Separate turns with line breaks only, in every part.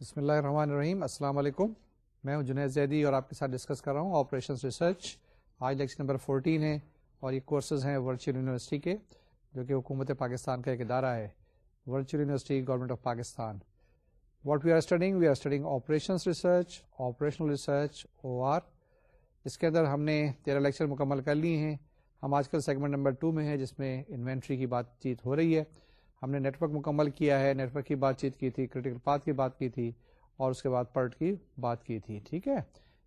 بسم اللہ الرحمن الرحیم۔ السلام علیکم۔ میں ہوں جنید زیدی اور آپ کے ساتھ ڈسکس کر رہا ہوں آپریشن ریسرچ۔ آج لیکچر نمبر 14 ہے اور یہ کورسز ہیں ورچوئل یونیورسٹی کے، جو کہ حکومت پاکستان کا ایک ادارہ ہے۔ Virtual university, government of Pakistan. What we are studying we are studying operation research operational research O R اس کے اندر ہم نے تیرہ لیکچر مکمل کر لیے ہیں۔ ہم آج کل سیگمنٹ نمبر ٹو میں ہیں، جس میں انوینٹری کی بات چیت ہو رہی ہے۔ ہم نے نیٹ ورک مکمل کیا ہے نیٹ ورک کی بات چیت کی تھی کریٹیکل پاتھ کی بات کی تھی، اور اس کے بعد پرٹ کی بات کی تھی، ٹھیک ہے؟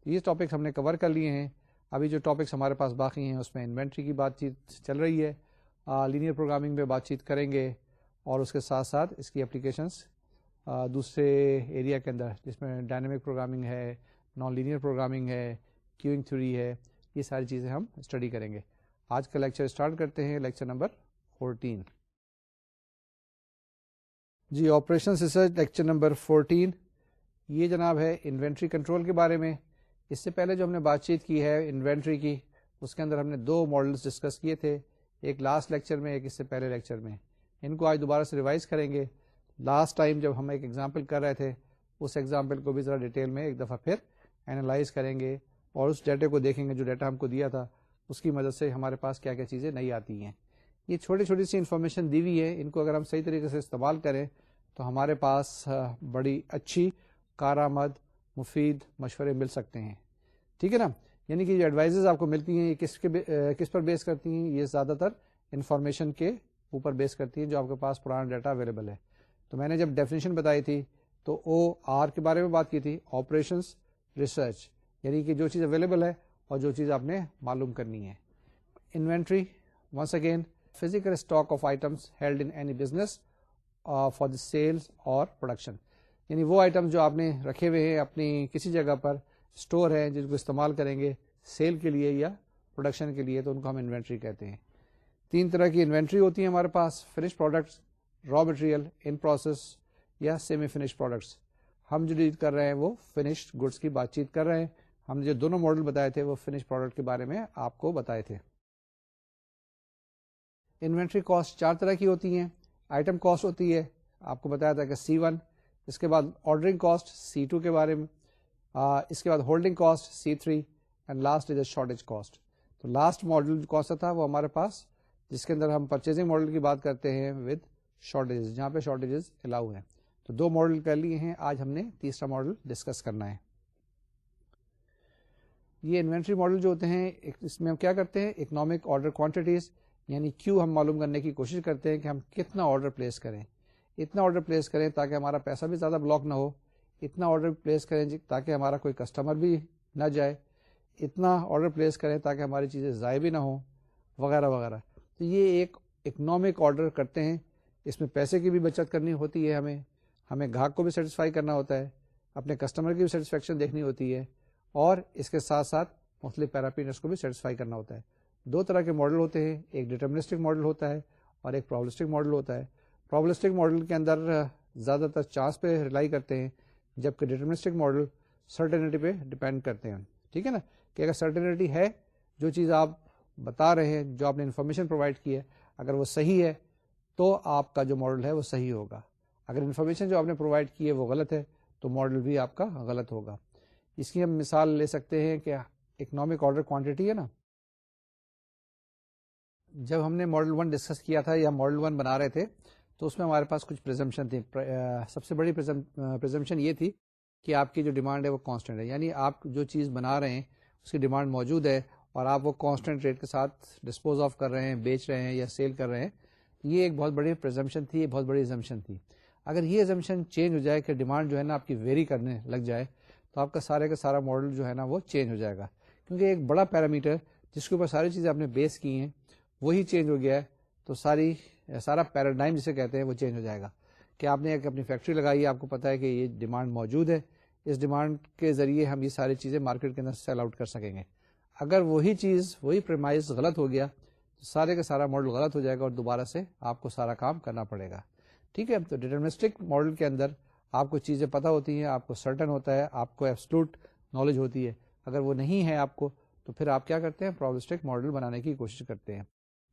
یہ ٹاپکس ہم نے کور کر لیے ہیں۔ ابھی جو ٹاپکس ہمارے پاس باقی ہیں، اس میں انوینٹری کی بات چیت چل رہی ہے۔ لینئر پروگرامنگ پہ بات چیت کریں گے، اور اس کے ساتھ ساتھ اس کی اپلیکیشنس دوسرے ایریا کے اندر، جس میں ڈائنامک پروگرامنگ ہے نان لینئر پروگرامنگ ہے کیوئنگ تھوری ہے، یہ ساری چیزیں ہم اسٹڈی کریں گے۔ آج کا لیکچر اسٹارٹ کرتے ہیں لیکچر نمبر فورٹین جی operation research lecture number fourteen یہ جناب ہے انوینٹری کنٹرول کے بارے میں۔ اس سے پہلے جو ہم نے بات چیت کی ہے انوینٹری کی، اس کے اندر ہم نے دو ماڈلس ڈسکس کیے تھے۔ ایک لاسٹ لیکچر میں، ایک اس سے پہلے لیکچر میں۔ ان کو آج دوبارہ سے ریوائز کریں گے۔ لاسٹ ٹائم جب ہم ایک ایگزامپل کر رہے تھے، اس ایگزامپل کو بھی ذرا ڈیٹیل میں ایک دفعہ پھر اینالائز کریں گے۔ اور اس ڈیٹے کو دیکھیں گے جو ڈیٹا ہم کو دیا تھا، اس کی مدد سے ہمارے پاس کیا کیا چیزیں نہیں آتی ہیں۔ یہ چھوٹی چھوٹی سی انفارمیشن دی ہوئی ہے، ان کو اگر ہم صحیح طریقے سے استعمال کریں تو ہمارے پاس بڑی اچھی کارآمد، مفید مشورے مل سکتے ہیں۔ ٹھیک ہے نا؟ یعنی کہ جو ایڈوائزز آپ کو ملتی ہیں، یہ کس کے کس پر بیس کرتی ہیں، یہ زیادہ تر انفارمیشن کے اوپر بیس کرتی ہیں جو آپ کے پاس پرانا ڈیٹا اویلیبل ہے۔ تو میں نے جب ڈیفینیشن بتائی تھی تو او آر کے بارے میں بات کی تھی آپریشنس ریسرچ یعنی کہ جو چیز اویلیبل ہے اور جو چیز آپ نے معلوم کرنی ہے۔ Inventory once again physical stock of items held in any business for the sales اور پروڈکشن یعنی وہ آئٹم جو آپ نے رکھے ہوئے ہیں اپنی کسی جگہ پر اسٹور ہے جن کو استعمال کریں گے سیل کے لیے یا پروڈکشن کے لیے، تو ان کو ہم انوینٹری کہتے ہیں۔ تین طرح کی انوینٹری ہوتی ہے ہمارے پاس finish products raw material in process یا سیمی فنش پروڈکٹس ہم جو ڈیل کر رہے ہیں وہ فنشڈ گڈس کی بات چیت کر رہے ہیں۔ ہم نے جو دونوں ماڈل بتائے تھے، وہ فنش پروڈکٹ کے بارے میں آپ کو بتائے تھے۔ انوینٹری کاسٹ چار طرح کی ہوتی ہیں۔ آئٹم کاسٹ ہوتی ہے، آپ کو بتایا تھا کہ سی ون، اس کے بعد آرڈرنگ کاسٹ سی ٹو کے بارے میں اس کے بعد holding cost C three and last is a shortage cost تو لاسٹ ماڈل کون سا تھا وہ ہمارے پاس، جس کے اندر ہم پرچیزنگ ماڈل کی بات کرتے ہیں ود شارٹیج جہاں پہ شارٹیجز الاؤ ہیں۔ تو دو ماڈل کر لیے ہیں، آج ہم نے تیسرا ماڈل ڈسکس کرنا ہے۔ یہ انوینٹری ماڈل جو ہوتے ہیں اس میں ہم کیا کرتے ہیں؟ اکنامک آرڈر کوانٹیٹیز یعنی کیوں ہم معلوم کرنے کی کوشش کرتے ہیں کہ ہم کتنا آرڈر پلیس کریں۔ اتنا آرڈر پلیس کریں تاکہ ہمارا پیسہ بھی زیادہ بلاک نہ ہو۔ اتنا آرڈر پلیس کریں جی تاکہ ہمارا کوئی کسٹمر بھی نہ جائے۔ اتنا آرڈر پلیس کریں تاکہ ہماری چیزیں ضائع بھی نہ ہوں۔ وغیرہ وغیرہ۔ تو یہ ایک اکنامک آرڈر کرتے ہیں۔ اس میں پیسے کی بھی بچت کرنی ہوتی ہے ہمیں۔ ہمیں گاہک کو بھی سیٹسفائی کرنا ہوتا ہے۔ اپنے کسٹمر کی بھی سیٹسفیکشن دیکھنی ہوتی ہے۔ اور اس کے ساتھ ساتھ مختلف پیراپینرس کو بھی سیٹسفائی کرنا ہوتا ہے۔ دو طرح کے ماڈل ہوتے ہیں۔ ایک ڈیٹرمنسٹک ماڈل ہوتا ہے اور ایک پرابلسٹک ماڈل ہوتا ہے۔ پرابلسٹک ماڈل کے اندر زیادہ تر چانس پہ ریلائی کرتے ہیں، جبکہ ڈیٹرمنسٹک ماڈل سرٹینٹی پہ ڈپینڈ کرتے ہیں۔ ٹھیک ہے نا؟ کہ اگر سرٹینٹی ہے، جو چیز آپ بتا رہے ہیں، جو آپ نے انفارمیشن پرووائڈ کی ہے، اگر وہ صحیح ہے، تو آپ کا جو ماڈل ہے وہ صحیح ہوگا۔ اگر انفارمیشن جو آپ نے پرووائڈ کی ہے وہ غلط ہے، تو ماڈل بھی آپ کا غلط ہوگا۔ اس کی ہم مثال لے سکتے ہیں کہ اکنامک آرڈر کوانٹٹی ہے نا؟ جب ہم نے ماڈل ون ڈسکس کیا تھا یا ماڈل ون بنا رہے تھے، تو اس میں ہمارے پاس کچھ پرزمپشن تھی۔ سب سے بڑی پرزمپشن یہ تھی کہ آپ کی جو ڈیمانڈ ہے وہ کانسٹنٹ ہے۔ یعنی آپ جو چیز بنا رہے ہیں، اس کی ڈیمانڈ موجود ہے اور آپ وہ کانسٹنٹ ریٹ کے ساتھ ڈسپوز آف کر رہے ہیں، بیچ رہے ہیں یا سیل کر رہے ہیں۔ یہ ایک بہت بڑی پرزمپشن تھی، یہ بہت بڑی ایزمپشن تھی۔ اگر یہ ایزمپشن چینج ہو جائے کہ ڈیمانڈ جو ہے نا آپ کی ویری کرنے لگ جائے، تو آپ کا سارے کا سارا ماڈل جو ہے نا وہ چینج ہو جائے گا۔ کیونکہ ایک بڑا پیرامیٹر جس کے اوپر ساری چیزیں آپ نے بیس کی ہیں وہی چینج ہو گیا ہے، تو ساری، سارا پیراڈائم جسے کہتے ہیں، وہ چینج ہو جائے گا۔ کہ آپ نے ایک اپنی فیکٹری لگائی ہے آپ کو پتا ہے کہ یہ ڈیمانڈ موجود ہے۔ اس ڈیمانڈ کے ذریعے ہم یہ ساری چیزیں مارکیٹ کے اندر سیل آؤٹ کر سکیں گے۔ اگر وہی چیز، وہی پرمائز غلط ہو گیا، تو سارے کا سارا ماڈل غلط ہو جائے گا اور دوبارہ سے آپ کو سارا کام کرنا پڑے گا۔ ٹھیک ہے تو ڈیٹرمسٹک ماڈل کے اندر آپ کو چیزیں پتہ ہوتی ہیں، آپ کو سرٹن ہوتا ہے، آپ کو ایبسلوٹ نالج ہوتی ہے۔ اگر وہ نہیں ہے آپ کو، تو پھر آپ کیا کرتے ہیں؟ پرابلسٹک ماڈل بنانے کی کوشش کرتے ہیں۔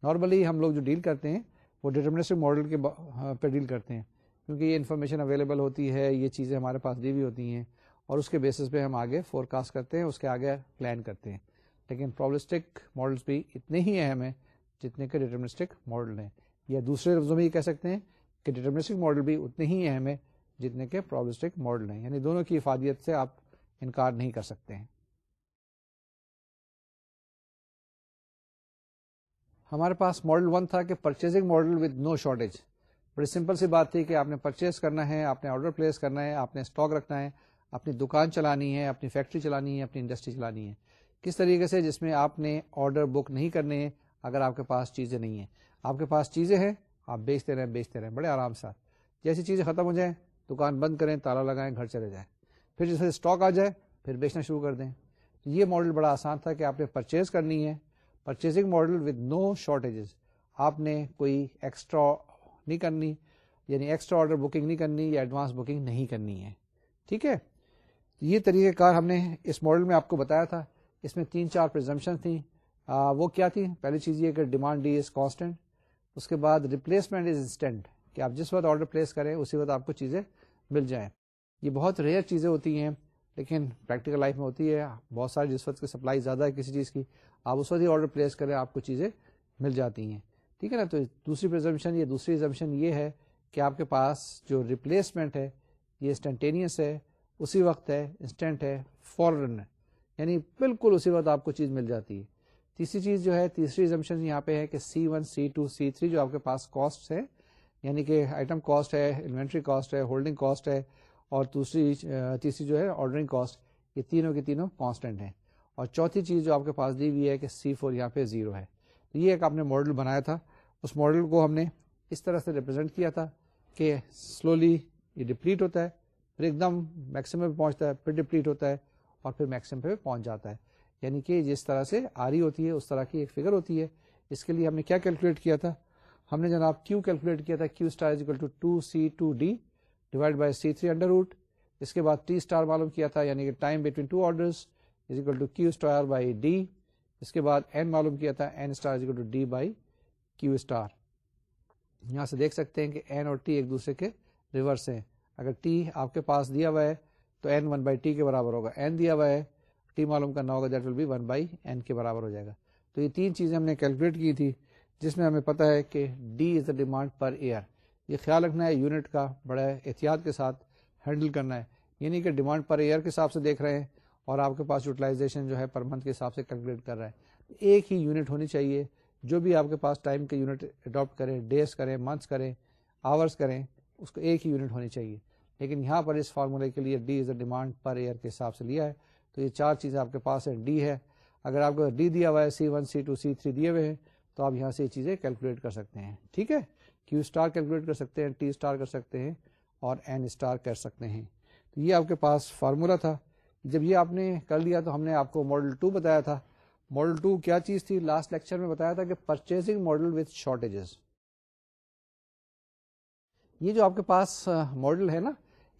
نارملی ہم لوگ جو ڈیل کرتے ہیں، وہ ڈیٹرمنسٹک ماڈل کے ہاں، پہ ڈیل کرتے ہیں۔ کیونکہ یہ انفارمیشن اویلیبل ہوتی ہے، یہ چیزیں ہمارے پاس دی ہوئی ہوتی ہیں اور اس کے بیسس پہ ہم آگے فور کاسٹ کرتے ہیں، اس کے آگے پلان کرتے ہیں۔ لیکن پرابلسٹک ماڈلس بھی اتنے ہی اہم ہیں جتنے کے ڈیٹرمنسٹک ماڈل ہیں۔ یا دوسرے لفظوں میں یہ کہہ سکتے ہیں کہ ڈیٹرمنسٹک ماڈل بھی اتنے ہی اہم ہے جتنے کے پرابلسٹک ماڈل ہیں۔ یعنی دونوں کی افادیت سے آپ انکار نہیں کر سکتے ہیں۔ ہمارے پاس ماڈل ون تھا کہ purchasing model with no shortage بڑی سمپل سی بات تھی کہ آپ نے پرچیز کرنا ہے، آپ نے آرڈر پلیس کرنا ہے، آپ نے اسٹاک رکھنا ہے، اپنی دکان چلانی ہے، اپنی فیکٹری چلانی ہے، اپنی انڈسٹری چلانی ہے۔ کس طریقے سے؟ جس میں آپ نے آرڈر بک نہیں کرنے ہیں اگر آپ کے پاس چیزیں نہیں ہیں۔ آپ کے پاس چیزیں ہیں، آپ بیچتے رہیں بیچتے رہیں، بڑے آرام سے جیسی چیزیں ختم ہو جائیں، دکان بند کریں، تالا لگائیں، گھر چلے جائیں۔ پھر جیسے اسٹاک آ جائے، پھر بیچنا شروع کر دیں۔ یہ ماڈل بڑا آسان تھا کہ آپ نے پرچیز کرنی ہے۔ Purchasing model with no shortages آپ نے کوئی ایکسٹرا نہیں کرنی یعنی ایکسٹرا آرڈر بکنگ نہیں کرنی یا ایڈوانس بکنگ نہیں کرنی ہے ٹھیک ہے یہ طریقہ کار ہم نے اس ماڈل میں آپ کو بتایا تھا اس میں تین چار پرزمپشن تھیں وہ کیا تھی پہلی چیز یہ کہ ڈیمانڈ ڈی از کانسٹنٹ اس کے بعد ریپلیسمنٹ از انسٹنٹ کہ آپ جس وقت آرڈر پلیس کریں اسی وقت آپ کو چیزیں مل جائیں یہ بہت ریئر چیزیں ہوتی ہیں لیکن پریکٹیکل لائف میں ہوتی ہے بہت ساری جس وقت کی سپلائی زیادہ ہے کسی چیز کی آپ اس وقت ہی آرڈر پلیس کریں، آپ کو چیزیں مل جاتی ہیں۔ ٹھیک ہے نا؟ تو دوسری پرزمپشن یہ، دوسری ایگزمپشن یہ ہے کہ آپ کے پاس جو ریپلیسمنٹ ہے، یہ انسٹنٹینیس ہے، اسی وقت ہے انسٹنٹ ہے فورن ہے۔ یعنی بالکل اسی وقت آپ کو چیز مل جاتی ہے۔ تیسری چیز جو ہے، تیسری ایگزمپشن یہاں پہ ہے کہ C one C two C three جو آپ کے پاس کاسٹ ہے یعنی کہ آئٹم کاسٹ ہے انوینٹری کاسٹ ہے ہولڈنگ کاسٹ ہے، اور دوسری تیسری جو ہے آرڈرنگ کاسٹ یہ تینوں کی تینوں کانسٹنٹ ہیں۔ اور چوتھی چیز جو آپ کے پاس دی ہوئی ہے کہ سی فور یہاں پہ زیرو ہے۔ تو یہ ایک آپ نے ماڈل بنایا تھا۔ اس ماڈل کو ہم نے اس طرح سے ریپرزینٹ کیا تھا کہ سلولی یہ ڈپلیٹ ہوتا ہے، پھر ایک دم میکسیمم پہ پہنچتا ہے، پھر ڈپلیٹ ہوتا ہے اور پھر میکسیمم پہ پہنچ جاتا ہے۔ یعنی کہ جس طرح سے آ رہی ہوتی ہے، اس طرح کی ایک فگر ہوتی ہے۔ اس کے لیے ہم نے کیا کیلکولیٹ کیا تھا؟ ہم نے جناب کیو کیلکولیٹ کیا تھا۔ Q star to two C two D divide by C three under root اس کے بعد ٹی اسٹار معلوم کیا تھا یعنی کہ time between two order to Q star by D اس کے بعد این معلوم کیا تھا N star is equal to D by Q star یہاں سے دیکھ سکتے ہیں کہ این اور ٹی ایک دوسرے کے ریورس ہیں اگر ٹی آپ کے پاس دیا ہوا ہے تو این ون بائی ٹی کے برابر ہوگا این دیا ہوا ہے ٹی معلوم کرنا ہوگا that will be one by N کے برابر ہو جائے گا تو یہ تین چیزیں ہم نے کیلکولیٹ کی تھی جس میں ہمیں پتا ہے کہ D is the demand per year یہ خیال رکھنا ہے یونٹ کا بڑا احتیاط کے ساتھ ہینڈل کرنا ہے یعنی کہ ڈیمانڈ پر ایئر کے حساب سے دیکھ رہے ہیں اور آپ کے پاس یوٹیلائزیشن جو ہے پر منتھ کے حساب سے کیلکولیٹ کر رہا ہے ایک ہی یونٹ ہونی چاہیے۔ جو بھی آپ کے پاس ٹائم کے یونٹ اڈاپٹ کریں ڈیز کریں منتھس کریں آورس کریں، اس کو ایک ہی یونٹ ہونی چاہیے۔ لیکن یہاں پر اس فارمولے کے لیے D is a demand per year کے حساب سے لیا ہے۔ تو یہ چار چیزیں آپ کے پاس ہے ڈی ہے، اگر آپ کو ڈی دیا ہوا ہے C one C two C three دیے ہوئے ہیں، تو آپ یہاں سے یہ چیزیں کیلکولیٹ کر سکتے ہیں۔ ٹھیک ہے؟ کیو اسٹار کیلکولیٹ کر سکتے ہیں ٹی اسٹار کر سکتے ہیں اور این اسٹار کر سکتے ہیں۔ تو یہ آپ کے پاس فارمولا تھا۔ جب یہ آپ نے کر لیا تو ہم نے آپ کو ماڈل ٹو بتایا تھا۔ ماڈل ٹو کیا چیز تھی؟ لاسٹ لیکچر میں بتایا تھا کہ پرچیزنگ ماڈل وتھ شارٹیجز یہ جو آپ کے پاس ماڈل ہے نا،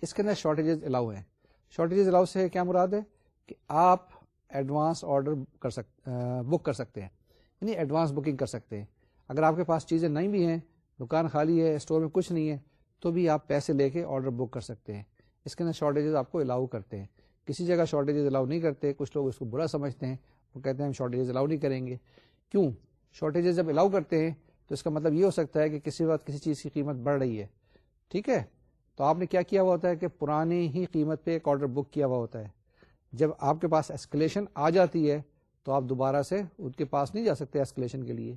اس کے اندر شارٹیجز الاؤ ہیں۔ شارٹیجز الاؤ سے کیا مراد ہے؟ کہ آپ ایڈوانس آرڈر کر سکتے بک کر سکتے ہیں۔ یعنی ایڈوانس بکنگ کر سکتے ہیں۔ اگر آپ کے پاس چیزیں نہیں بھی ہیں، دکان خالی ہے اسٹور میں کچھ نہیں ہے، تو بھی آپ پیسے لے کے آرڈر بک کر سکتے ہیں۔ اس کے اندر شارٹیجز آپ کو الاؤ کرتے ہیں۔ کسی جگہ شارٹیجز الاؤ نہیں کرتے، کچھ لوگ اس کو برا سمجھتے ہیں، وہ کہتے ہیں ہم شارٹیجز الاؤ نہیں کریں گے۔ کیوں؟ شارٹیجز جب الاؤ کرتے ہیں تو اس کا مطلب یہ ہو سکتا ہے کہ کسی وقت کسی چیز کی قیمت بڑھ رہی ہے۔ ٹھیک ہے؟ تو آپ نے کیا کیا ہوا ہوتا ہے کہ پرانی ہی قیمت پہ ایک آرڈر بک کیا ہوا ہوتا ہے۔ جب آپ کے پاس ایسکلیشن آ جاتی ہے تو آپ دوبارہ سے ان کے پاس نہیں جا سکتے ایسکلیشن کے لیے۔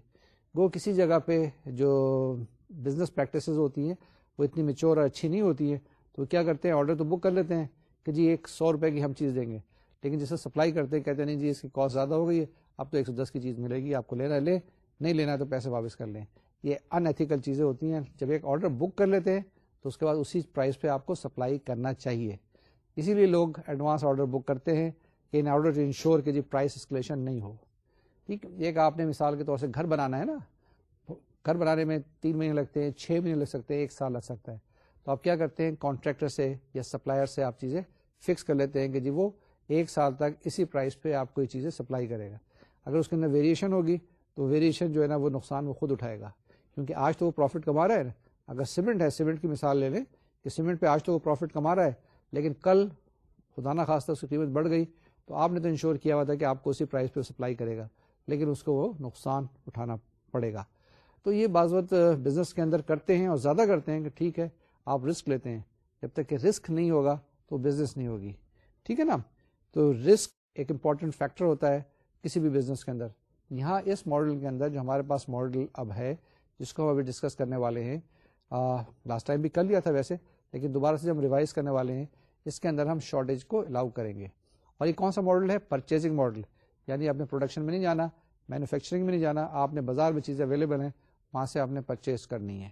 وہ کسی جگہ پہ جو بزنس پریکٹسز ہوتی ہیں، وہ اتنی میچور اور اچھی نہیں ہوتی ہے تو کیا کرتے ہیں؟ آرڈر تو بک کر لیتے ہیں۔ کہ جی ایک سو روپے کی ہم چیز دیں گے۔ لیکن جسے سپلائی کرتے ہیں، کہتے ہیں، نہیں جی اس کی کاسٹ زیادہ ہو گئی ہے، اب تو ایک سو دس کی چیز ملے گی، آپ کو لینا لے۔ نہیں لینا تو پیسے واپس کر لیں۔ یہ ان ایتھیکل چیزیں ہوتی ہیں۔ جب ایک آرڈر بک کر لیتے ہیں، تو اس کے بعد اسی پرائز پہ آپ کو سپلائی کرنا چاہیے۔ اسی لیے لوگ ایڈوانس آرڈر بک کرتے ہیں کہ ان آرڈر ٹو انشور کہ جی پرائز اسکلیشن نہیں ہو۔ ٹھیک، ایک آپ نے مثال کے طور سے گھر بنانا ہے نا۔ گھر بنانے میں تین مہینے لگتے ہیں، چھ مہینے لگ سکتے ہیں، ایک سال لگ سکتا ہے۔ تو آپ کیا کرتے ہیں؟ کانٹریکٹر سے یا سپلائر سے آپ چیزیں فکس کر لیتے ہیں کہ جی وہ ایک سال تک اسی پرائز پہ آپ کو یہ چیزیں سپلائی کرے گا۔ اگر اس کے اندر ویریشن ہوگی تو ویریشن جو ہے نا وہ نقصان وہ خود اٹھائے گا۔ کیونکہ آج تو وہ پروفٹ کما رہا ہے نا۔ اگر سیمنٹ ہے سیمنٹ کی مثال لے لیں کہ سیمنٹ پہ آج تو وہ پروفٹ کما رہا ہے، لیکن کل خدا نہ خاص اس کی قیمت بڑھ گئی تو آپ نے تو انشور کیا ہوا تھا کہ آپ کو اسی پرائز پہ سپلائی کرے گا، لیکن اس کو وہ نقصان اٹھانا پڑے گا۔ تو یہ بعض وقت بزنس کے اندر کرتے ہیں اور زیادہ کرتے ہیں کہ ٹھیک ہے آپ رسک لیتے ہیں۔ جب تک کہ رسک نہیں ہوگا تو بزنس نہیں ہوگی۔ ٹھیک ہے نا؟ تو رسک ایک امپورٹنٹ فیکٹر ہوتا ہے کسی بھی بزنس کے اندر۔ یہاں اس ماڈل کے اندر جو ہمارے پاس ماڈل اب ہے، جس کو ہم ابھی ڈسکس کرنے والے ہیں لاسٹ ٹائم بھی کر لیا تھا ویسے، لیکن دوبارہ سے ہم ریوائز کرنے والے ہیں، اس کے اندر ہم شارٹیج کو الاؤ کریں گے۔ اور یہ کون سا ماڈل ہے؟ پرچیزنگ ماڈل یعنی آپ نے پروڈکشن میں نہیں جانا مینوفیکچرنگ میں نہیں جانا، آپ نے بازار میں چیزیں اویلیبل ہیں، وہاں سے آپ نے پرچیز کرنی ہے۔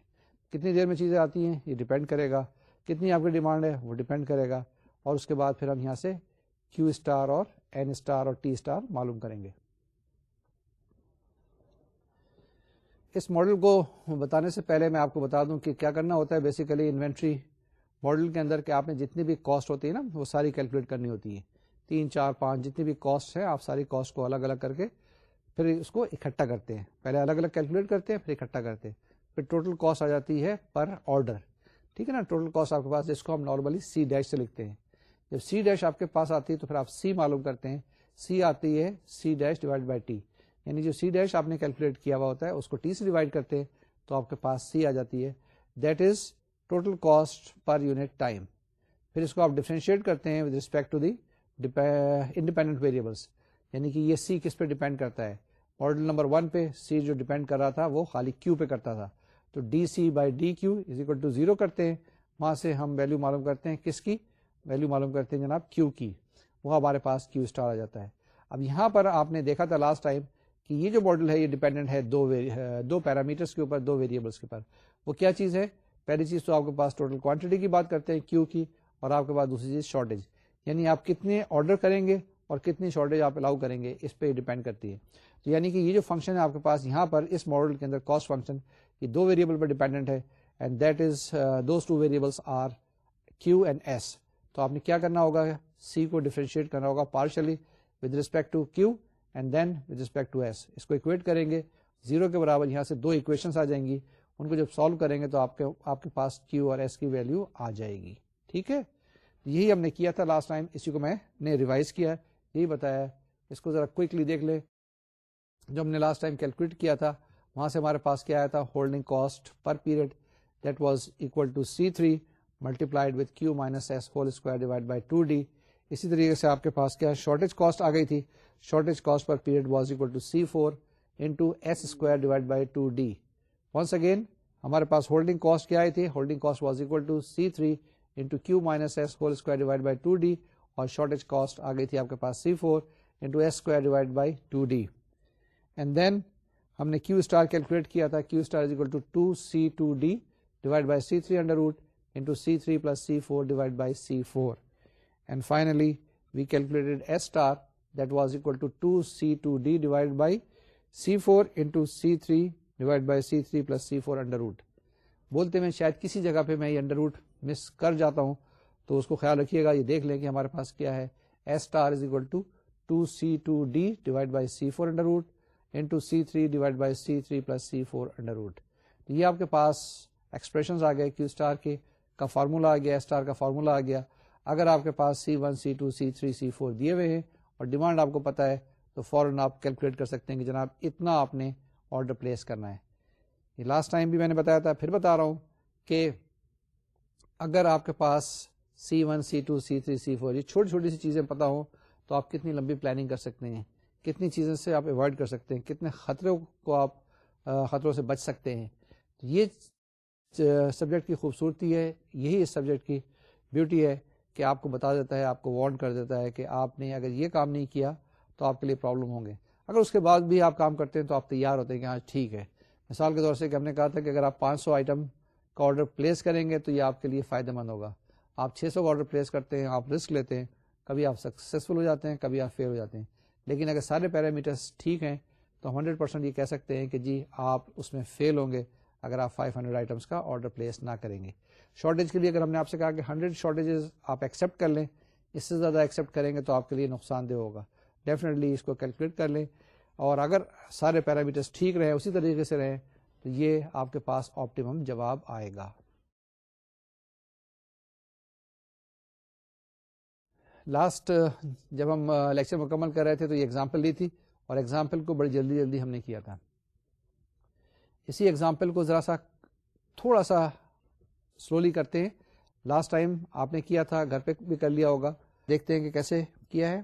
کتنی دیر میں چیزیں آتی ہیں، یہ ڈیپینڈ کرے گا۔ کتنی آپ کی ڈیمانڈ ہے، وہ ڈیپینڈ کرے گا۔ اور اس کے بعد پھر ہم یہاں سے کیو اسٹار اور این اسٹار اور ٹی اسٹار معلوم کریں گے۔ اس ماڈل کو بتانے سے پہلے میں آپ کو بتا دوں کہ کیا کرنا ہوتا ہے۔ بیسیکلی انوینٹری ماڈل کے اندر کہ آپ نے جتنی بھی کاسٹ ہوتی ہے نا، وہ ساری کیلکولیٹ کرنی ہوتی ہے۔ تین، چار، پانچ، جتنی بھی کاسٹ ہے، آپ ساری کاسٹ کو الگ الگ کر کے پھر اس کو اکٹھا کرتے ہیں۔ پہلے الگ الگ کیلکولیٹ کرتے ہیں، پھر اکٹھا کرتے ہیں۔ پھر ٹوٹل کاسٹ آ جاتی ہے پر آرڈر۔ ٹھیک ہے نا؟ ٹوٹل کاسٹ آپ کے پاس، جس کو ہم نارملی سی ڈیش سے لکھتے ہیں۔ جب سی ڈیش آپ کے پاس آتی ہے تو پھر آپ سی معلوم کرتے ہیں۔ سی آتی ہے C dash divide by T یعنی جو سی ڈیش آپ نے کیلکولیٹ کیا ہوا ہوتا ہے، اس کو ٹی سے ڈیوائڈ کرتے ہیں تو آپ کے پاس سی آ جاتی ہے۔ That is total cost per unit time پھر اس کو آپ ڈیفرینشیٹ کرتے ہیں with respect to the independent variables یعنی کہ یہ سی کس پہ ڈیپینڈ کرتا ہے؟ ماڈل نمبر ون پہ سی جو ڈیپینڈ کر رہا تھا وہ خالی کیو پہ کرتا تھا۔ تو D C by D Q is equal to zero کرتے ہیں۔ وہاں سے ہم ویلو معلوم کرتے ہیں کس کی؟ ویلو معلوم کرتے ہیں جناب کیو کی۔ وہ ہمارے پاس کیو اسٹار آ جاتا ہے۔ اب یہاں پر آپ نے دیکھا تھا لاسٹ ٹائم کہ یہ جو ماڈل ہے یہ ڈیپینڈنٹ ہے دو دو پیرامیٹرس کے اوپر، دو ویریبلس کے اوپر۔ وہ کیا چیز ہے؟ پہلی چیز تو آپ کے پاس ٹوٹل کوانٹٹی کی بات کرتے ہیں کیو کی اور آپ کے پاس دوسری چیز شارٹیج یعنی آپ کتنے آرڈر کریں گے اور کتنی شارٹیج آپ الاؤ کریں گے، اس پہ ڈیپینڈ کرتی ہے۔ تو یعنی کہ یہ جو فنکشن ہے آپ کے پاس یہاں پر اس ماڈل کے اندر کاسٹ فنکشن یہ دو ویریبل پر ڈیپینڈنٹ ہے and that is those two variables are Q and S تو آپ نے کیا کرنا ہوگا؟ سی کو ڈیفرینشیٹ کرنا ہوگا partially with respect to Q and then with respect to S اس کو اکویٹ کریں گے. زیرو کے برابر یہاں سے دو اکویشن آ جائیں گی. ان کو جب سالو کریں گے تو آپ کے آپ کے پاس کیو اور ایس کی ویلو آ جائے گی. ٹھیک ہے؟ یہی ہم نے کیا تھا لاسٹ ٹائم اسی کو میں نے ریوائز کیا. یہی بتایا اس کو ذرا کوئکلی دیکھ لے جو ہم نے لاسٹ ٹائم کیلکولیٹ کیا تھا وہاں سے ہمارے پاس کیا آیا تھا؟ Holding cost per period that was equal to C three multiplied with Q minus S whole square divide by two D اسی طریقے سے آپ کے پاس کیا شارٹیج کاسٹ آ گئی تھی. Shortage cost per period was equal to C four into S square divide by two D once again ہمارے پاس ہولڈنگ کاسٹ کیا آئی تھی؟ Holding cost was equal to C three into Q minus S whole square divide by two D اور shortage cost آ گئی تھی آپ کے پاس C four into S square divide by two D and then ہم نے کیو اسٹار کیلکولیٹ کیا تھا Q star is equal to two C two D divide by C three under root into C three plus C four divide by C four and finally we calculated S star that was equal to two C two D divide by C four into C three divide by C three plus C four under root بولتے میں شاید کسی جگہ پہ میں یہ under root مس کر جاتا ہوں، تو اس کو خیال رکھیے گا، یہ دیکھ لیں کہ ہمارے پاس کیا ہے۔ S star is equal to two C two D divide by C four under root into C three divide by C three plus C four under root. یہ آپ کے پاس ایکسپریشن آ گئے کیو اسٹار کے، کا فارمولا آ گیا star کا formula آ گیا۔ اگر آپ کے پاس C one, C two, C three, C four دیے ہوئے ہیں اور ڈیمانڈ آپ کو پتا ہے، تو فوراً آپ کیلکولیٹ کر سکتے ہیں کہ جناب اتنا آپ نے آرڈر پلیس کرنا ہے۔ یہ لاسٹ ٹائم بھی میں نے بتایا تھا، پھر بتا رہا ہوں کہ اگر آپ کے پاس C one, C two, C three, C four, یہ چھوٹی چھوٹی سی چیزیں پتا ہو تو آپ کتنی لمبی پلاننگ کر سکتے ہیں۔ کتنی چیزوں سے آپ اوائڈ کر سکتے ہیں، کتنے خطروں کو آپ خطروں سے بچ سکتے ہیں۔ یہ سبجیکٹ کی خوبصورتی ہے، یہی اس سبجیکٹ کی بیوٹی ہے کہ آپ کو بتا دیتا ہے، آپ کو وارن کر دیتا ہے کہ آپ نے اگر یہ کام نہیں کیا تو آپ کے لیے پرابلم ہوں گے۔ اگر اس کے بعد بھی آپ کام کرتے ہیں تو آپ تیار ہوتے ہیں کہ ہاں ٹھیک ہے۔ مثال کے طور سے کہ ہم نے کہا تھا کہ اگر آپ پانچ سو آئٹم کا آرڈر پلیس کریں گے تو یہ آپ کے لیے فائدہ مند ہوگا۔ آپ چھ سو کا آرڈر پلیس کرتے ہیں، آپ رسک لیتے ہیں، کبھی آپ سکسیزفل ہو جاتے ہیں، کبھی آپ فیل ہو جاتے ہیں۔ لیکن اگر سارے پیرامیٹرس ٹھیک ہیں، تو ہنڈریڈ پرسینٹ یہ کہہ سکتے ہیں کہ جی آپ اس میں فیل ہوں گے اگر آپ 500 ہنڈریڈ آئٹمس کا آرڈر پلیس نہ کریں گے۔ شارٹیج کے لیے اگر ہم نے آپ سے کہا کہ ہنڈریڈ شارٹیجز آپ ایکسپٹ کر لیں، اس سے زیادہ ایکسپٹ کریں گے تو آپ کے لیے نقصان دہ ہوگا۔ ڈیفینیٹلی اس کو کیلکولیٹ کر لیں۔ اور اگر سارے پیرامیٹرس ٹھیک رہیں، اسی طریقے سے رہیں، تو یہ آپ کے پاس آپٹیمم جواب آئے گا۔ لاسٹ uh, جب ہم uh, لیکچر مکمل کر رہے تھے تو یہ ایگزامپل لی تھی اور ایگزامپل کو بڑی جلدی جلدی ہم نے کیا تھا۔ اسی ایگزامپل کو ذرا سا تھوڑا سا سلولی کرتے ہیں۔ لاسٹ ٹائم آپ نے کیا تھا، گھر پہ بھی کر لیا ہوگا۔ دیکھتے ہیں کہ کیسے کیا ہے۔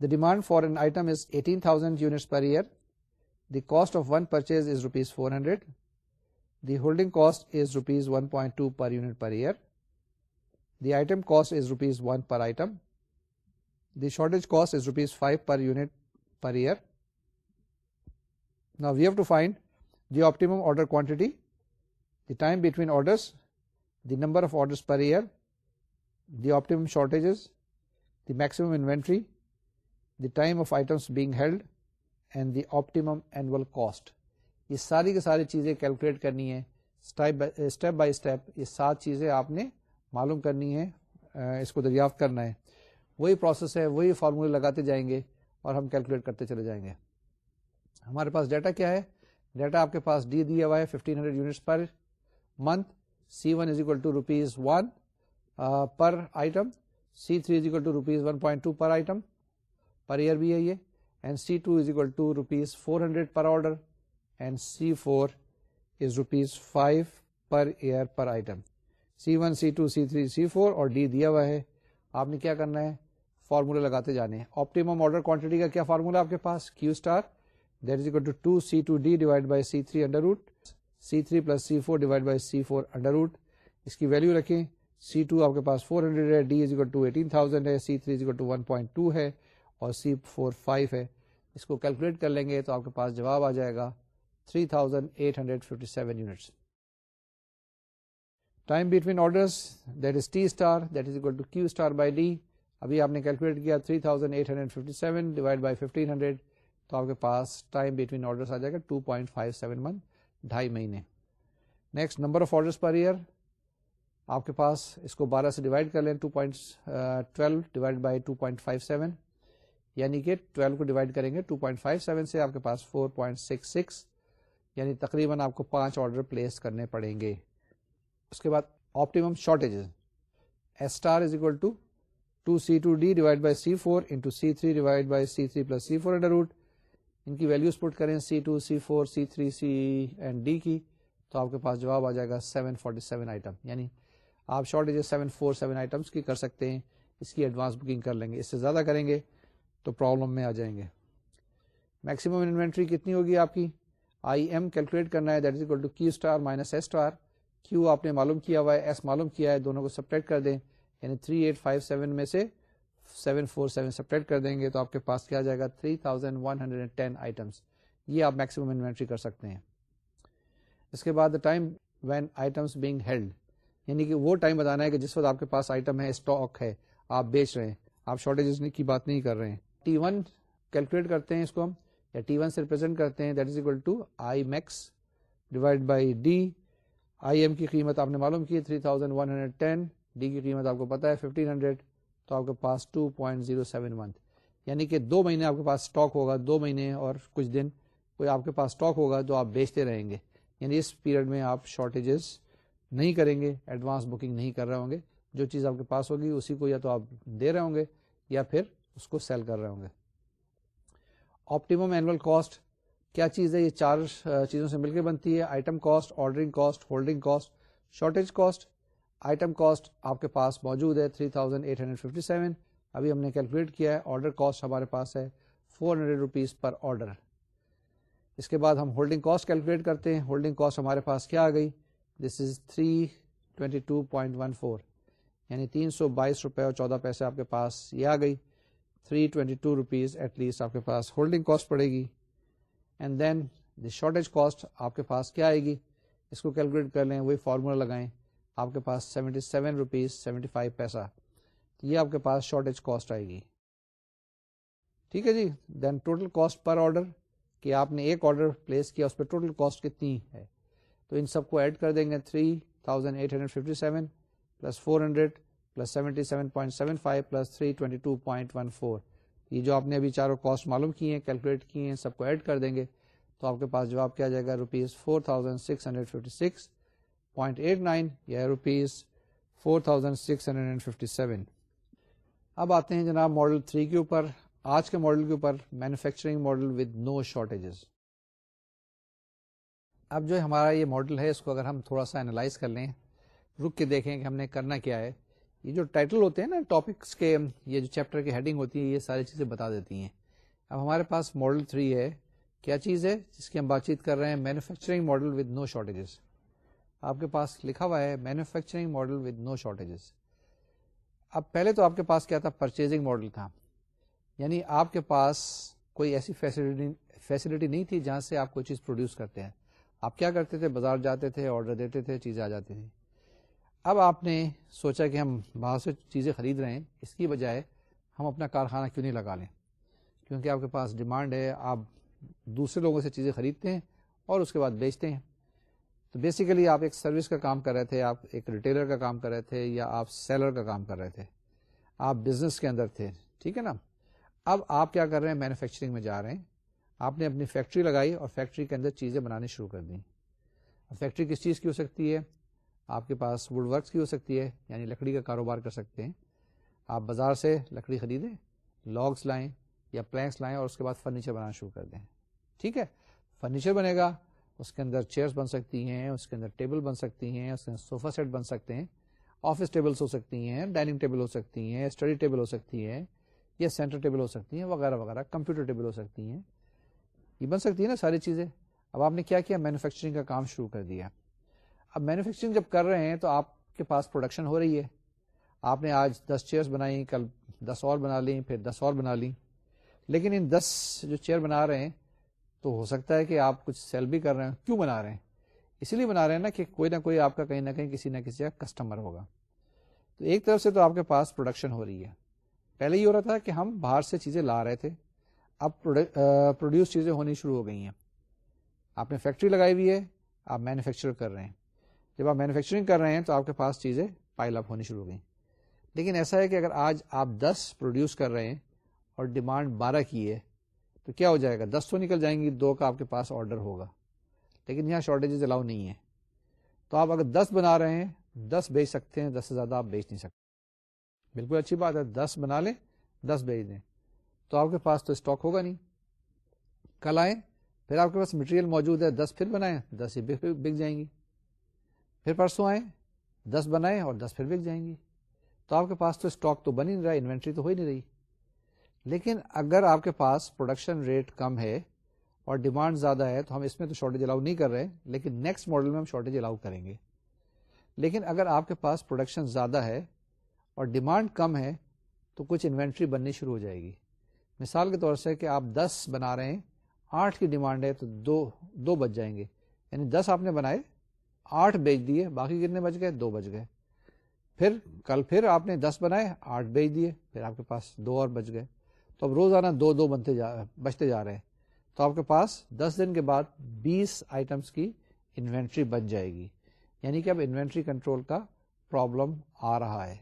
The demand for an item is eighteen thousand units per year the cost of one purchase is rupees four hundred the holding cost is rupees one point two per unit per year the item cost is rupees one per item, the shortage cost is rupees five per unit per year. Now we have to find the optimum order quantity, the time between orders the number of orders per year, the optimum shortages, the maximum inventory, the time of items being held and the optimum annual cost یہ ساری کی ساری چیزیں calculate کرنی ہے step by step یہ سات چیزیں آپ نے معلوم کرنی ہے اس کو دریافت کرنا ہے۔ وہی پروسیس ہے، وہی فارمولے لگاتے جائیں گے اور ہم کیلکولیٹ کرتے چلے جائیں گے۔ ہمارے پاس ڈیٹا کیا ہے؟ ڈیٹا آپ کے پاس ڈی دیا ہوا ہے fifteen hundred units per month C one is equal to rupees one per item C three is equal to rupees one point two per item per year بھی ہے یہ and C two is equal to rupees four hundred per order and C four is rupees five per year per item C one, C two, C three, C four اور D دیا ہوا ہے۔ آپ نے کیا کرنا ہے؟ فارمولہ لگاتے جانے آپٹیمم آرڈر کوانٹٹی کا کیا فارمولا آپ کے پاس؟ Q star that is equal to two C two D divide by C three under root C three plus C four divide by C four under root اس کی value رکھیں۔ C two آپ کے پاس four hundred ہے D is equal to eighteen thousand ہے C three is equal to one point two ہے اور سی four five ہے۔ اس کو کیلکولیٹ کر لیں گے تو آپ کے پاس جواب آ جائے گا three thousand eight hundred fifty seven units time between orders that is T star, that is equal to Q star by D. ابھی آپ نے کیلکولیٹ کیا 3857 ڈیوائڈ بائی 1500 تو آپ کے پاس ٹائم بٹوین آرڈر آ جائے گا 2.57 منتھ، ڈھائی مہینے۔ Next, number of order per year, آپ کے پاس اس کو بارہ سے ڈیوائڈ کر لیں 2.12 ڈیوائڈ بائی 2.57 یعنی کہ 12 کو ڈیوائڈ کریں گے 2.57 سے آپ کے پاس 4.66 یعنی تقریباً آپ کو پانچ آرڈر پلیس کرنے پڑیں گے۔ اس کے بعد optimum shortage S star is equal to two C two D divide by C four into C three divide by C three plus C four under root ان کی ویلوز پٹ کریں C two C four C three C and D کی تو آپ کے پاس جواب آ جائے گا سیون فورٹی سیون آئٹم یعنی آپ shortage seven four seven items کی کر سکتے ہیں اس کی ایڈوانس بکنگ کر لیں گے اس سے زیادہ کریں گے تو پرابلم میں آ جائیں گے میکسیمم انوینٹری کتنی ہوگی آپ کی آئی ایم کیلکولیٹ کرنا ہے that is equal to Q star minus S star Q آپ نے معلوم کیا ہوا ہے ایس معلوم کیا ہے، دونوں کو سپریٹ کر دیں۔ یعنی 3857 میں سے 747 سپریٹ کر دیں گے تو آپ کے پاس کیا جائے گا؟ 3110 آئٹمس یہ آپ میکسیمم انوینٹری کر سکتے ہیں۔ اس کے بعد time when items being held یعنی کہ وہ ٹائم بتانا ہے کہ جس وقت آپ کے پاس آئٹم ہے اسٹاک ہے، آپ بیچ رہے ہیں۔ آپ شارٹیج کی بات نہیں کر رہے ہیں۔ ٹی ون کیلکولیٹ کرتے ہیں اس کو ہم، یا ٹی ون سے ریپرزینٹ کرتے ہیں that is equal to I max divide by D I M کی قیمت آپ نے معلوم کی 3110 ڈی کی قیمت آپ کو پتا ہے، ففٹین ہنڈریڈ، تو آپ کے پاس two point zero seven month یعنی کہ دو مہینے آپ کے پاس اسٹاک ہوگا، دو مہینے اور کچھ دن کوئی آپ کے پاس اسٹاک ہوگا تو آپ بیچتے رہیں گے۔ یعنی اس پیریڈ میں آپ شارٹیجز نہیں کریں گے ایڈوانس بکنگ نہیں کر رہے ہوں گے۔ جو چیز آپ کے پاس ہوگی، اسی کو یا تو آپ دے رہے ہوں گے یا پھر اس کو سیل کر رہے ہوں گے۔ آپٹیمم اینوئل کاسٹ کیا چیز ہے یہ چار چیزوں سے مل کے بنتی ہے؟ Item cost ordering cost holding cost shortage cost item cost آپ کے پاس موجود ہے 3857 ابھی ہم نے کیلکولیٹ کیا ہے آرڈر کاسٹ ہمارے پاس ہے 400 ہنڈریڈ روپیز پر آرڈر اس کے بعد ہم ہولڈنگ کاسٹ کیلکولیٹ کرتے ہیں۔ ہولڈنگ کاسٹ ہمارے پاس کیا آ گئی؟ دس از 322.14 یعنی تین سو بائیس روپے اور چودہ پیسے آپ کے پاس یہ آ گئی۔ 322 روپیز ایٹ لیسٹ آپ کے پاس ہولڈنگ کاسٹ پڑے گی۔ And then the shortage cost آپ کے پاس کیا آئے گی اس کو کیلکولیٹ کر لیں وہی فارمولا لگائیں آپ کے پاس seventy seven rupees seventy five paisa یہ آپ کے پاس شارٹیج کاسٹ آئے گی ٹھیک ہے جی then total cost per order کہ آپ نے ایک آرڈر پلیس کیا اس پہ ٹوٹل کاسٹ کتنی ہے تو ان سب کو ایڈ کر دیں گے three thousand eight hundred fifty seven plus four hundred plus seventy seven point seven five plus three twenty two point one four یہ جو آپ نے ابھی چاروں کاسٹ معلوم کی ہیں کیلکولیٹ کی ہیں، سب کو ایڈ کر دیں گے، تو آپ کے پاس جواب کیا جائے گا؟ Rupees four thousand six hundred fifty six point eight nine یا rupees four thousand six hundred and fifty seven اب آتے ہیں جناب ماڈل تھری کے اوپر۔ آج کے ماڈل کے اوپر manufacturing model with no shortages اب جو ہمارا یہ ماڈل ہے، اس کو اگر ہم تھوڑا سا اینالائز کر لیں، رک کے دیکھیں کہ ہم نے کرنا کیا ہے۔ یہ جو ٹائٹل ہوتے ہیں نا ٹاپکس کے، یہ جو چیپٹر کی ہیڈنگ ہوتی ہے، یہ ساری چیزیں بتا دیتی ہیں۔ اب ہمارے پاس ماڈل تھری ہے۔ کیا چیز ہے جس کی ہم بات چیت کر رہے ہیں؟ Manufacturing model with no shortages آپ کے پاس لکھا ہوا ہے manufacturing model with no shortages اب پہلے تو آپ کے پاس کیا تھا؟ پرچیزنگ ماڈل تھا۔ یعنی آپ کے پاس کوئی ایسی فیسلٹی نہیں تھی جہاں سے آپ کوئی چیز پروڈیوس کرتے ہیں۔ آپ کیا کرتے تھے؟ بازار جاتے تھے آرڈر دیتے تھے، چیزیں آ جاتی تھی اب آپ نے سوچا کہ ہم باہر سے چیزیں خرید رہے ہیں، اس کی بجائے ہم اپنا کارخانہ کیوں نہیں لگا لیں؟ کیونکہ آپ کے پاس ڈیمانڈ ہے، آپ دوسرے لوگوں سے چیزیں خریدتے ہیں اور اس کے بعد بیچتے ہیں۔ تو بیسیکلی آپ ایک سروس کا کام کر رہے تھے، آپ ایک ریٹیلر کا کام کر رہے تھے یا آپ سیلر کا کام کر رہے تھے۔ آپ بزنس کے اندر تھے، ٹھیک ہے نا؟ اب آپ کیا کر رہے ہیں؟ مینوفیکچرنگ میں جا رہے ہیں۔ آپ نے اپنی فیکٹری لگائی اور فیکٹری کے اندر چیزیں بنانی شروع کر دیں۔ فیکٹری کس چیز کی ہو سکتی ہے؟ آپ کے پاس ووڈ ورکس کی ہو سکتی ہے یعنی لکڑی کا کاروبار کر سکتے ہیں۔ آپ بازار سے لکڑی خریدیں لاگس لائیں یا پلینکس لائیں اور اس کے بعد فرنیچر بنانا شروع کر دیں۔ ٹھیک ہے؟ فرنیچر بنے گا، اس کے اندر چیئرس بن سکتی ہیں، اس کے اندر ٹیبل بن سکتی ہیں، اس کے اندر صوفہ سیٹ بن سکتے ہیں۔ آفس ٹیبلس ہو سکتی ہیں ڈائننگ ٹیبل ہو سکتی ہیں اسٹڈی ٹیبل ہو سکتی ہے یا سینٹر ٹیبل ہو سکتی ہیں، وغیرہ وغیرہ کمپیوٹر ٹیبل ہو سکتی ہیں۔ یہ بن سکتی ہے نا ساری چیزیں۔ اب آپ نے کیا کیا؟ مینوفیکچرنگ کا کام شروع کر دیا۔ اب مینوفیکچرنگ جب کر رہے ہیں تو آپ کے پاس پروڈکشن ہو رہی ہے۔ آپ نے آج دس چیئرس بنائی، کل دس اور بنا لی پھر دس اور بنا لی لیکن ان دس جو چیئر بنا رہے ہیں تو ہو سکتا ہے کہ آپ کچھ سیل بھی کر رہے ہیں۔ کیوں بنا رہے ہیں؟ اسی لیے بنا رہے ہیں نا کہ کوئی نہ کوئی آپ کا کہیں نہ کہیں کسی نہ کسی کا کسٹمر ہوگا۔ تو ایک طرف سے تو آپ کے پاس پروڈکشن ہو رہی ہے۔ پہلے یہ ہو رہا تھا کہ ہم باہر سے چیزیں لا رہے تھے۔ اب پروڈیوس چیزیں ہونی شروع ہو گئی ہیں۔ آپ نے فیکٹری لگائی ہوئی ہے، آپ مینوفیکچر کر رہے ہیں۔ جب آپ مینوفیکچرنگ کر رہے ہیں تو آپ کے پاس چیزیں پائل اپ ہونی شروع ہو گئی لیکن ایسا ہے کہ اگر آج آپ دس پروڈیوس کر رہے ہیں اور ڈیمانڈ بارہ کی ہے، تو کیا ہو جائے گا؟ دس تو نکل جائیں گی، دو کا آپ کے پاس آرڈر ہوگا۔ لیکن یہاں شارٹیجز الاؤ نہیں ہے تو آپ اگر دس بنا رہے ہیں، دس بیچ سکتے ہیں، دس سے زیادہ آپ بیچ نہیں سکتے۔ بالکل اچھی بات ہے، دس بنا لیں، دس بیچ دیں۔ تو آپ کے پاس تو اسٹاک ہوگا نہیں۔ کل آئیں، پھر آپ کے پاس مٹیریل موجود ہے، دس پھر بنائیں، دس ہی بک جائیں گی۔ پھر پرسوں آئیں، دس بنائیں اور دس پھر بک جائیں گی۔ تو آپ کے پاس تو اسٹاک تو بن ہی نہیں رہا، انوینٹری تو ہو ہی نہیں رہی۔ لیکن اگر آپ کے پاس پروڈکشن ریٹ کم ہے اور ڈیمانڈ زیادہ ہے، تو ہم اس میں تو شارٹیج الاؤ نہیں کر رہے لیکن نیکسٹ ماڈل میں ہم شارٹیج الاؤ کریں گے۔ لیکن اگر آپ کے پاس پروڈکشن زیادہ ہے اور ڈیمانڈ کم ہے، تو کچھ انوینٹری بننی شروع ہو جائے گی۔ مثال کے طور سے کہ آپ دس بنا رہے ہیں، آٹھ کی ڈیمانڈ ہے، تو دو دو بچ جائیں گے۔ یعنی دس آپ نے بنائے آٹھ بیچ دیے، باقی کتنے بچ گئے؟ دو بچ گئے۔ پھر کل پھر آپ نے دس بنائے، آٹھ بیچ دیے، پھر آپ کے پاس دو اور بچ گئے۔ تو اب روزانہ دو دو بنتے جا، بچتے جا رہے ہیں۔ تو آپ کے پاس دس دن کے بعد بیس آئٹمس کی انوینٹری بچ جائے گی۔ یعنی کہ اب انوینٹری کنٹرول کا پرابلم آ رہا ہے۔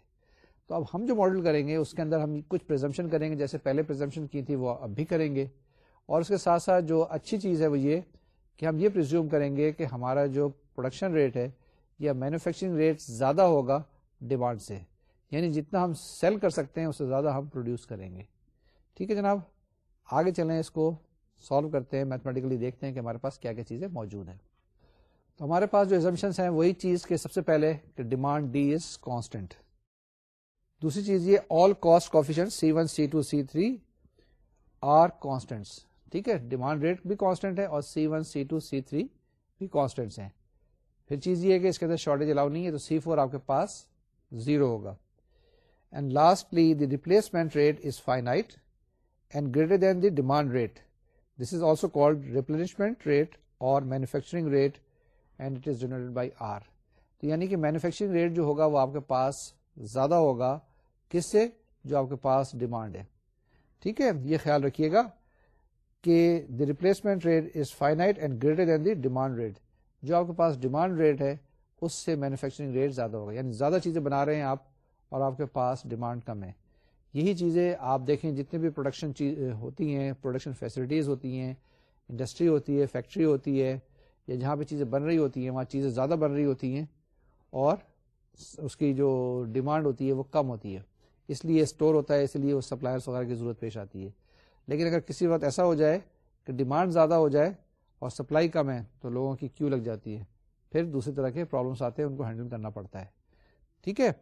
تو اب ہم جو ماڈل کریں گے، اس کے اندر ہم کچھ پرزمپشن کریں گے۔ جیسے پہلے پرزمپشن کی تھی، وہ اب بھی کریں گے۔ اور اس کے ساتھ ساتھ جو اچھی چیز ہے، وہ یہ کہ ہم یہ پرزیوم کریں گے کہ ہمارا جو پروڈکشن ریٹ ہے یا مینوفیکچرنگ ریٹ زیادہ ہوگا ڈیمانڈ سے۔ یعنی جتنا ہم سیل کر سکتے ہیں، اس سے زیادہ ہم پروڈیوس کریں گے۔ ٹھیک ہے جناب؟ آگے چلیں، اس کو سالو کرتے ہیں میتھمیٹیکلی دیکھتے ہیں کہ ہمارے پاس کیا کیا چیزیں موجود ہیں۔ تو ہمارے پاس جو ایزمپشنس ہیں، وہی چیز کہ سب سے پہلے کہ ڈیمانڈ ڈی از کانسٹنٹ دوسری چیز یہ all cost coefficient C one C two C three are constants ٹھیک ہے؟ ڈیمانڈ ریٹ بھی کانسٹینٹ ہے اور C one C two C three بھی کانسٹینٹس ہیں۔ پھر چیز یہ ہے کہ اس کے اندر شارٹیج الاؤ نہیں ہے تو سی فور آپ کے پاس زیرو ہوگا۔ And lastly the replacement rate is finite and greater than the demand rate this is also called replenishment rate اور manufacturing rate and it is generate by R تو یعنی کہ مینوفیکچرنگ ریٹ جو ہوگا وہ آپ کے پاس زیادہ ہوگا۔ کس سے؟ جو آپ کے پاس ڈیمانڈ ہے۔ ٹھیک ہے؟ یہ خیال رکھیے گا کہ the replacement rate is finite and greater than the demand rate جو آپ کے پاس ڈیمانڈ ریٹ ہے، اس سے مینوفیکچرنگ ریٹ زیادہ ہوگا۔ یعنی زیادہ چیزیں بنا رہے ہیں آپ اور آپ کے پاس ڈیمانڈ کم ہے۔ یہی چیزیں آپ دیکھیں، جتنے بھی پروڈکشن ہوتی ہیں پروڈکشن فیسلٹیز ہوتی ہیں انڈسٹری ہوتی ہے فیکٹری ہوتی ہے، یا جہاں پہ چیزیں بن رہی ہوتی ہیں، وہاں چیزیں زیادہ بن رہی ہوتی ہیں اور اس کی جو ڈیمانڈ ہوتی ہے وہ کم ہوتی ہے۔ اس لیے اسٹور ہوتا ہے، اس لیے وہ سپلائرس وغیرہ کی ضرورت پیش آتی ہے۔ لیکن اگر کسی وقت ایسا ہو جائے کہ ڈیمانڈ زیادہ ہو جائے اور سپلائی کم ہے تو لوگوں کی کیو لگ جاتی ہے۔ پھر دوسری طرح کے پرابلمس آتے ہیں، ان کو ہینڈل کرنا پڑتا ہے۔ ٹھیک ہے؟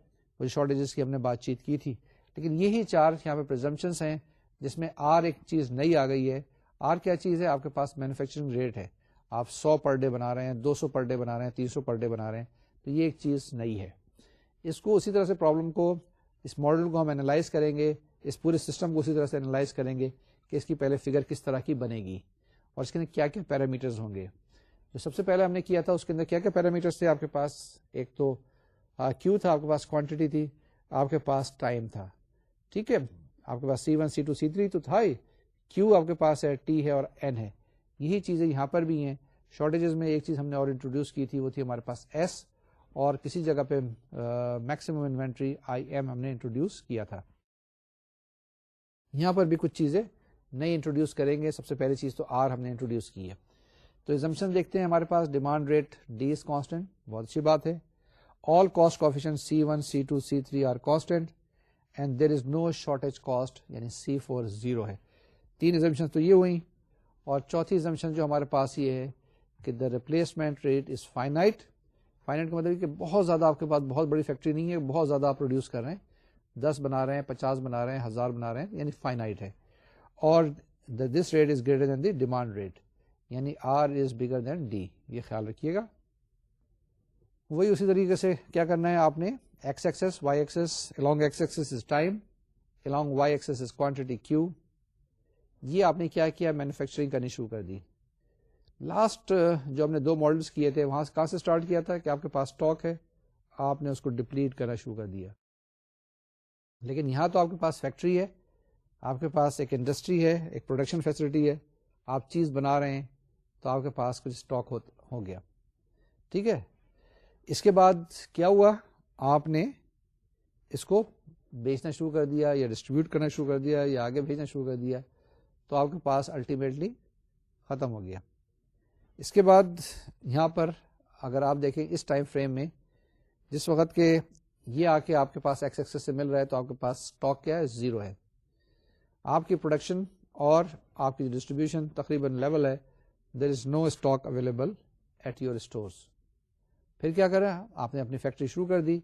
وہ شارٹیجز کی ہم نے بات چیت کی تھی۔ لیکن یہی چار یہاں پہ پرزمپشنس ہیں جس میں آر ایک چیز نئی آ گئی ہے۔ آر کیا چیز ہے؟ آپ کے پاس مینوفیکچرنگ ریٹ ہے۔ آپ سو پر ڈے بنا رہے ہیں، دو سو پر ڈے بنا رہے ہیں، تین سو پر ڈے بنا رہے ہیں۔ تو یہ ایک چیز نئی ہے۔ اس کو اسی طرح سے پرابلم کو، اس ماڈل کو ہم اینالائز کریں گے، اس پورے سسٹم کو اسی طرح سے اینالائز کریں گے کہ اس کی پہلے فگر کس طرح کی بنے گی۔ اور اس کے اندر کیا کیا پیرامیٹرز ہوں گے؟ جو سب سے پہلے ہم نے کیا تھا، اس کے اندر کیا کیا پیرامیٹرز تھے آپ کے پاس؟ ایک تو کیو تھا، آپ کے پاس کوانٹٹی تھی، آپ کے پاس ٹائم تھا، ٹھیک ہے؟ آپ کے پاس C one C two C three تو تھا ہی۔ کیو آپ کے پاس ہے ٹی ہے اور این ہے۔ یہی چیزیں یہاں پر بھی ہیں۔ شارٹیجز میں ایک چیز ہم نے اور انٹروڈیوس کی تھی، وہ تھی ہمارے پاس ایس اور کسی جگہ پہ میکسیمم انوینٹری آئی ایم ہم نے انٹروڈیوس کیا تھا۔ یہاں پر بھی کچھ چیزیں نئی انٹروڈیوس کریں گے، سب سے پہلی چیز تو آر ہم نے انٹروڈیوس کی ہے۔ تو ایگزمشن دیکھتے ہیں ہمارے پاس demand rate D is constant بہت اچھی بات ہے۔ All cost coefficient C one C two C three are constant and there is no shortage cost یعنی سی فور زیرو ہے۔ تین ایگزمشن تو یہ ہوئی اور چوتھی ایگزمشن جو ہمارے پاس یہ ہے کہ the replacement rate is finite finite کا مطلب کہ بہت زیادہ آپ کے پاس بہت بڑی فیکٹری نہیں ہے، بہت زیادہ آپ پروڈیوس کر رہے ہیں۔ دس بنا رہے ہیں، پچاس بنا رہے ہیں، ہزار بنا رہے ہیں یعنی فائنائٹ ہے۔ اور this rate is greater than the demand rate یعنی R is bigger than D یہ خیال رکھیے گا۔ وہی اسی طریقے سے کیا کرنا ہے آپ نے؟ X axis Y axis along X axis is time along Y axis is quantity Q یہ آپ نے کیا کیا؟ مینوفیکچرنگ کرنی شروع کر دی۔ لاسٹ uh, جو ہم نے دو ماڈلس کیے تھے، وہاں کہاں سے اسٹارٹ کیا تھا؟ کہ آپ کے پاس اسٹاک ہے، آپ نے اس کو ڈپلیٹ کرنا شروع کر دیا۔ لیکن یہاں تو آپ کے پاس فیکٹری ہے۔ آپ کے پاس ایک انڈسٹری ہے، ایک پروڈکشن فیسلٹی ہے، آپ چیز بنا رہے ہیں، تو آپ کے پاس کچھ اسٹاک ہو گیا۔ ٹھیک ہے؟ اس کے بعد کیا ہوا؟ آپ نے اس کو بیچنا شروع کر دیا یا ڈسٹریبیوٹ کرنا شروع کر دیا یا آگے بھیجنا شروع کر دیا، تو آپ کے پاس الٹیمیٹلی ختم ہو گیا۔ اس کے بعد یہاں پر اگر آپ دیکھیں اس ٹائم فریم میں، جس وقت کے یہ آ کے آپ کے پاس ایکس ایکسس سے مل رہا ہے، تو آپ کے پاس اسٹاک کیا ہے؟ زیرو ہے۔ آپ کی پروڈکشن اور آپ کی ڈسٹریبیوشن تقریباً لیول ہے. There is no stock available at your stores پھر کیا کریں آپ نے اپنی فیکٹری شروع کر دی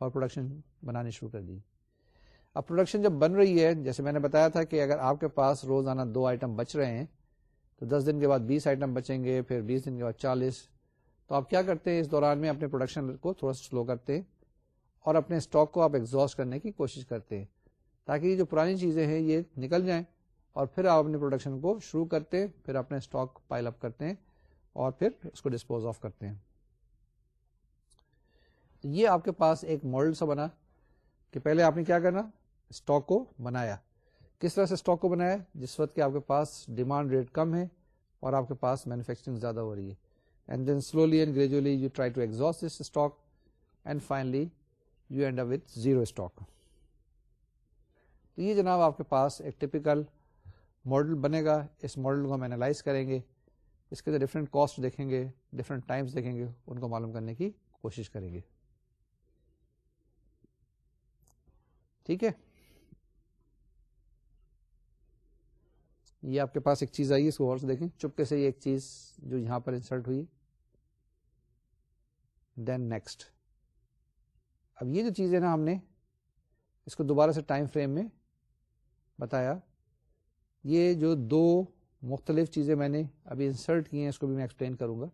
اور پروڈکشن بنانی شروع کر دی. اب پروڈکشن جب بن رہی ہے، جیسے میں نے بتایا تھا کہ اگر آپ کے پاس روزانہ دو آئٹم بچ رہے ہیں، تو دس دن کے بعد بیس آئٹم بچیں گے، پھر بیس دن کے بعد چالیس. تو آپ کیا کرتے ہیں؟ اس دوران میں اپنے پروڈکشن کو تھوڑا سا سلو کرتے ہیں اور اپنے اسٹاک کو آپ ایگزاسٹ کرنے کی کوشش کرتے. ہیں تاکہ یہ جو پرانی چیزیں ہیں یہ نکل جائیں اور پھر آپ اپنے پروڈکشن کو شروع کرتے ہیں پھر اپنے اسٹاک پائل اپ کرتے ہیں اور پھر اس کو ڈسپوز آف کرتے ہیں۔ یہ آپ کے پاس ایک ماڈل سا بنا کہ پہلے آپ نے کیا کرنا؟ اسٹاک کو بنایا۔ کس طرح سے اسٹاک کو بنایا؟ جس وقت کہ آپ کے پاس ڈیمانڈ ریٹ کم ہے اور آپ کے پاس مینوفیکچرنگ زیادہ ہو رہی ہے۔ And then slowly and gradually you try to exhaust this stock and finally you end with zero stock تو یہ جناب آپ کے پاس ایک ٹپیکل ماڈل بنے گا۔ اس ماڈل کو ہم اینالائز کریں گے۔ اس کے ڈفرینٹ کاسٹ دیکھیں گے ڈفرینٹ ٹائمس دیکھیں گے، ان کو معلوم کرنے کی کوشش کریں گے۔ ٹھیک ہے؟ یہ آپ کے پاس ایک چیز آئی ہے اس کو اور سے دیکھیں۔ چپکے سے یہ ایک چیز جو یہاں پر انسرٹ ہوئی۔ دین نیکسٹ اب یہ جو چیز ہے نا ہم نے، اس کو دوبارہ سے ٹائم فریم میں بتایا۔ یہ جو دو مختلف چیزیں میں نے ابھی انسرٹ کی ہیں، اس کو بھی میں ایکسپلین کروں گا۔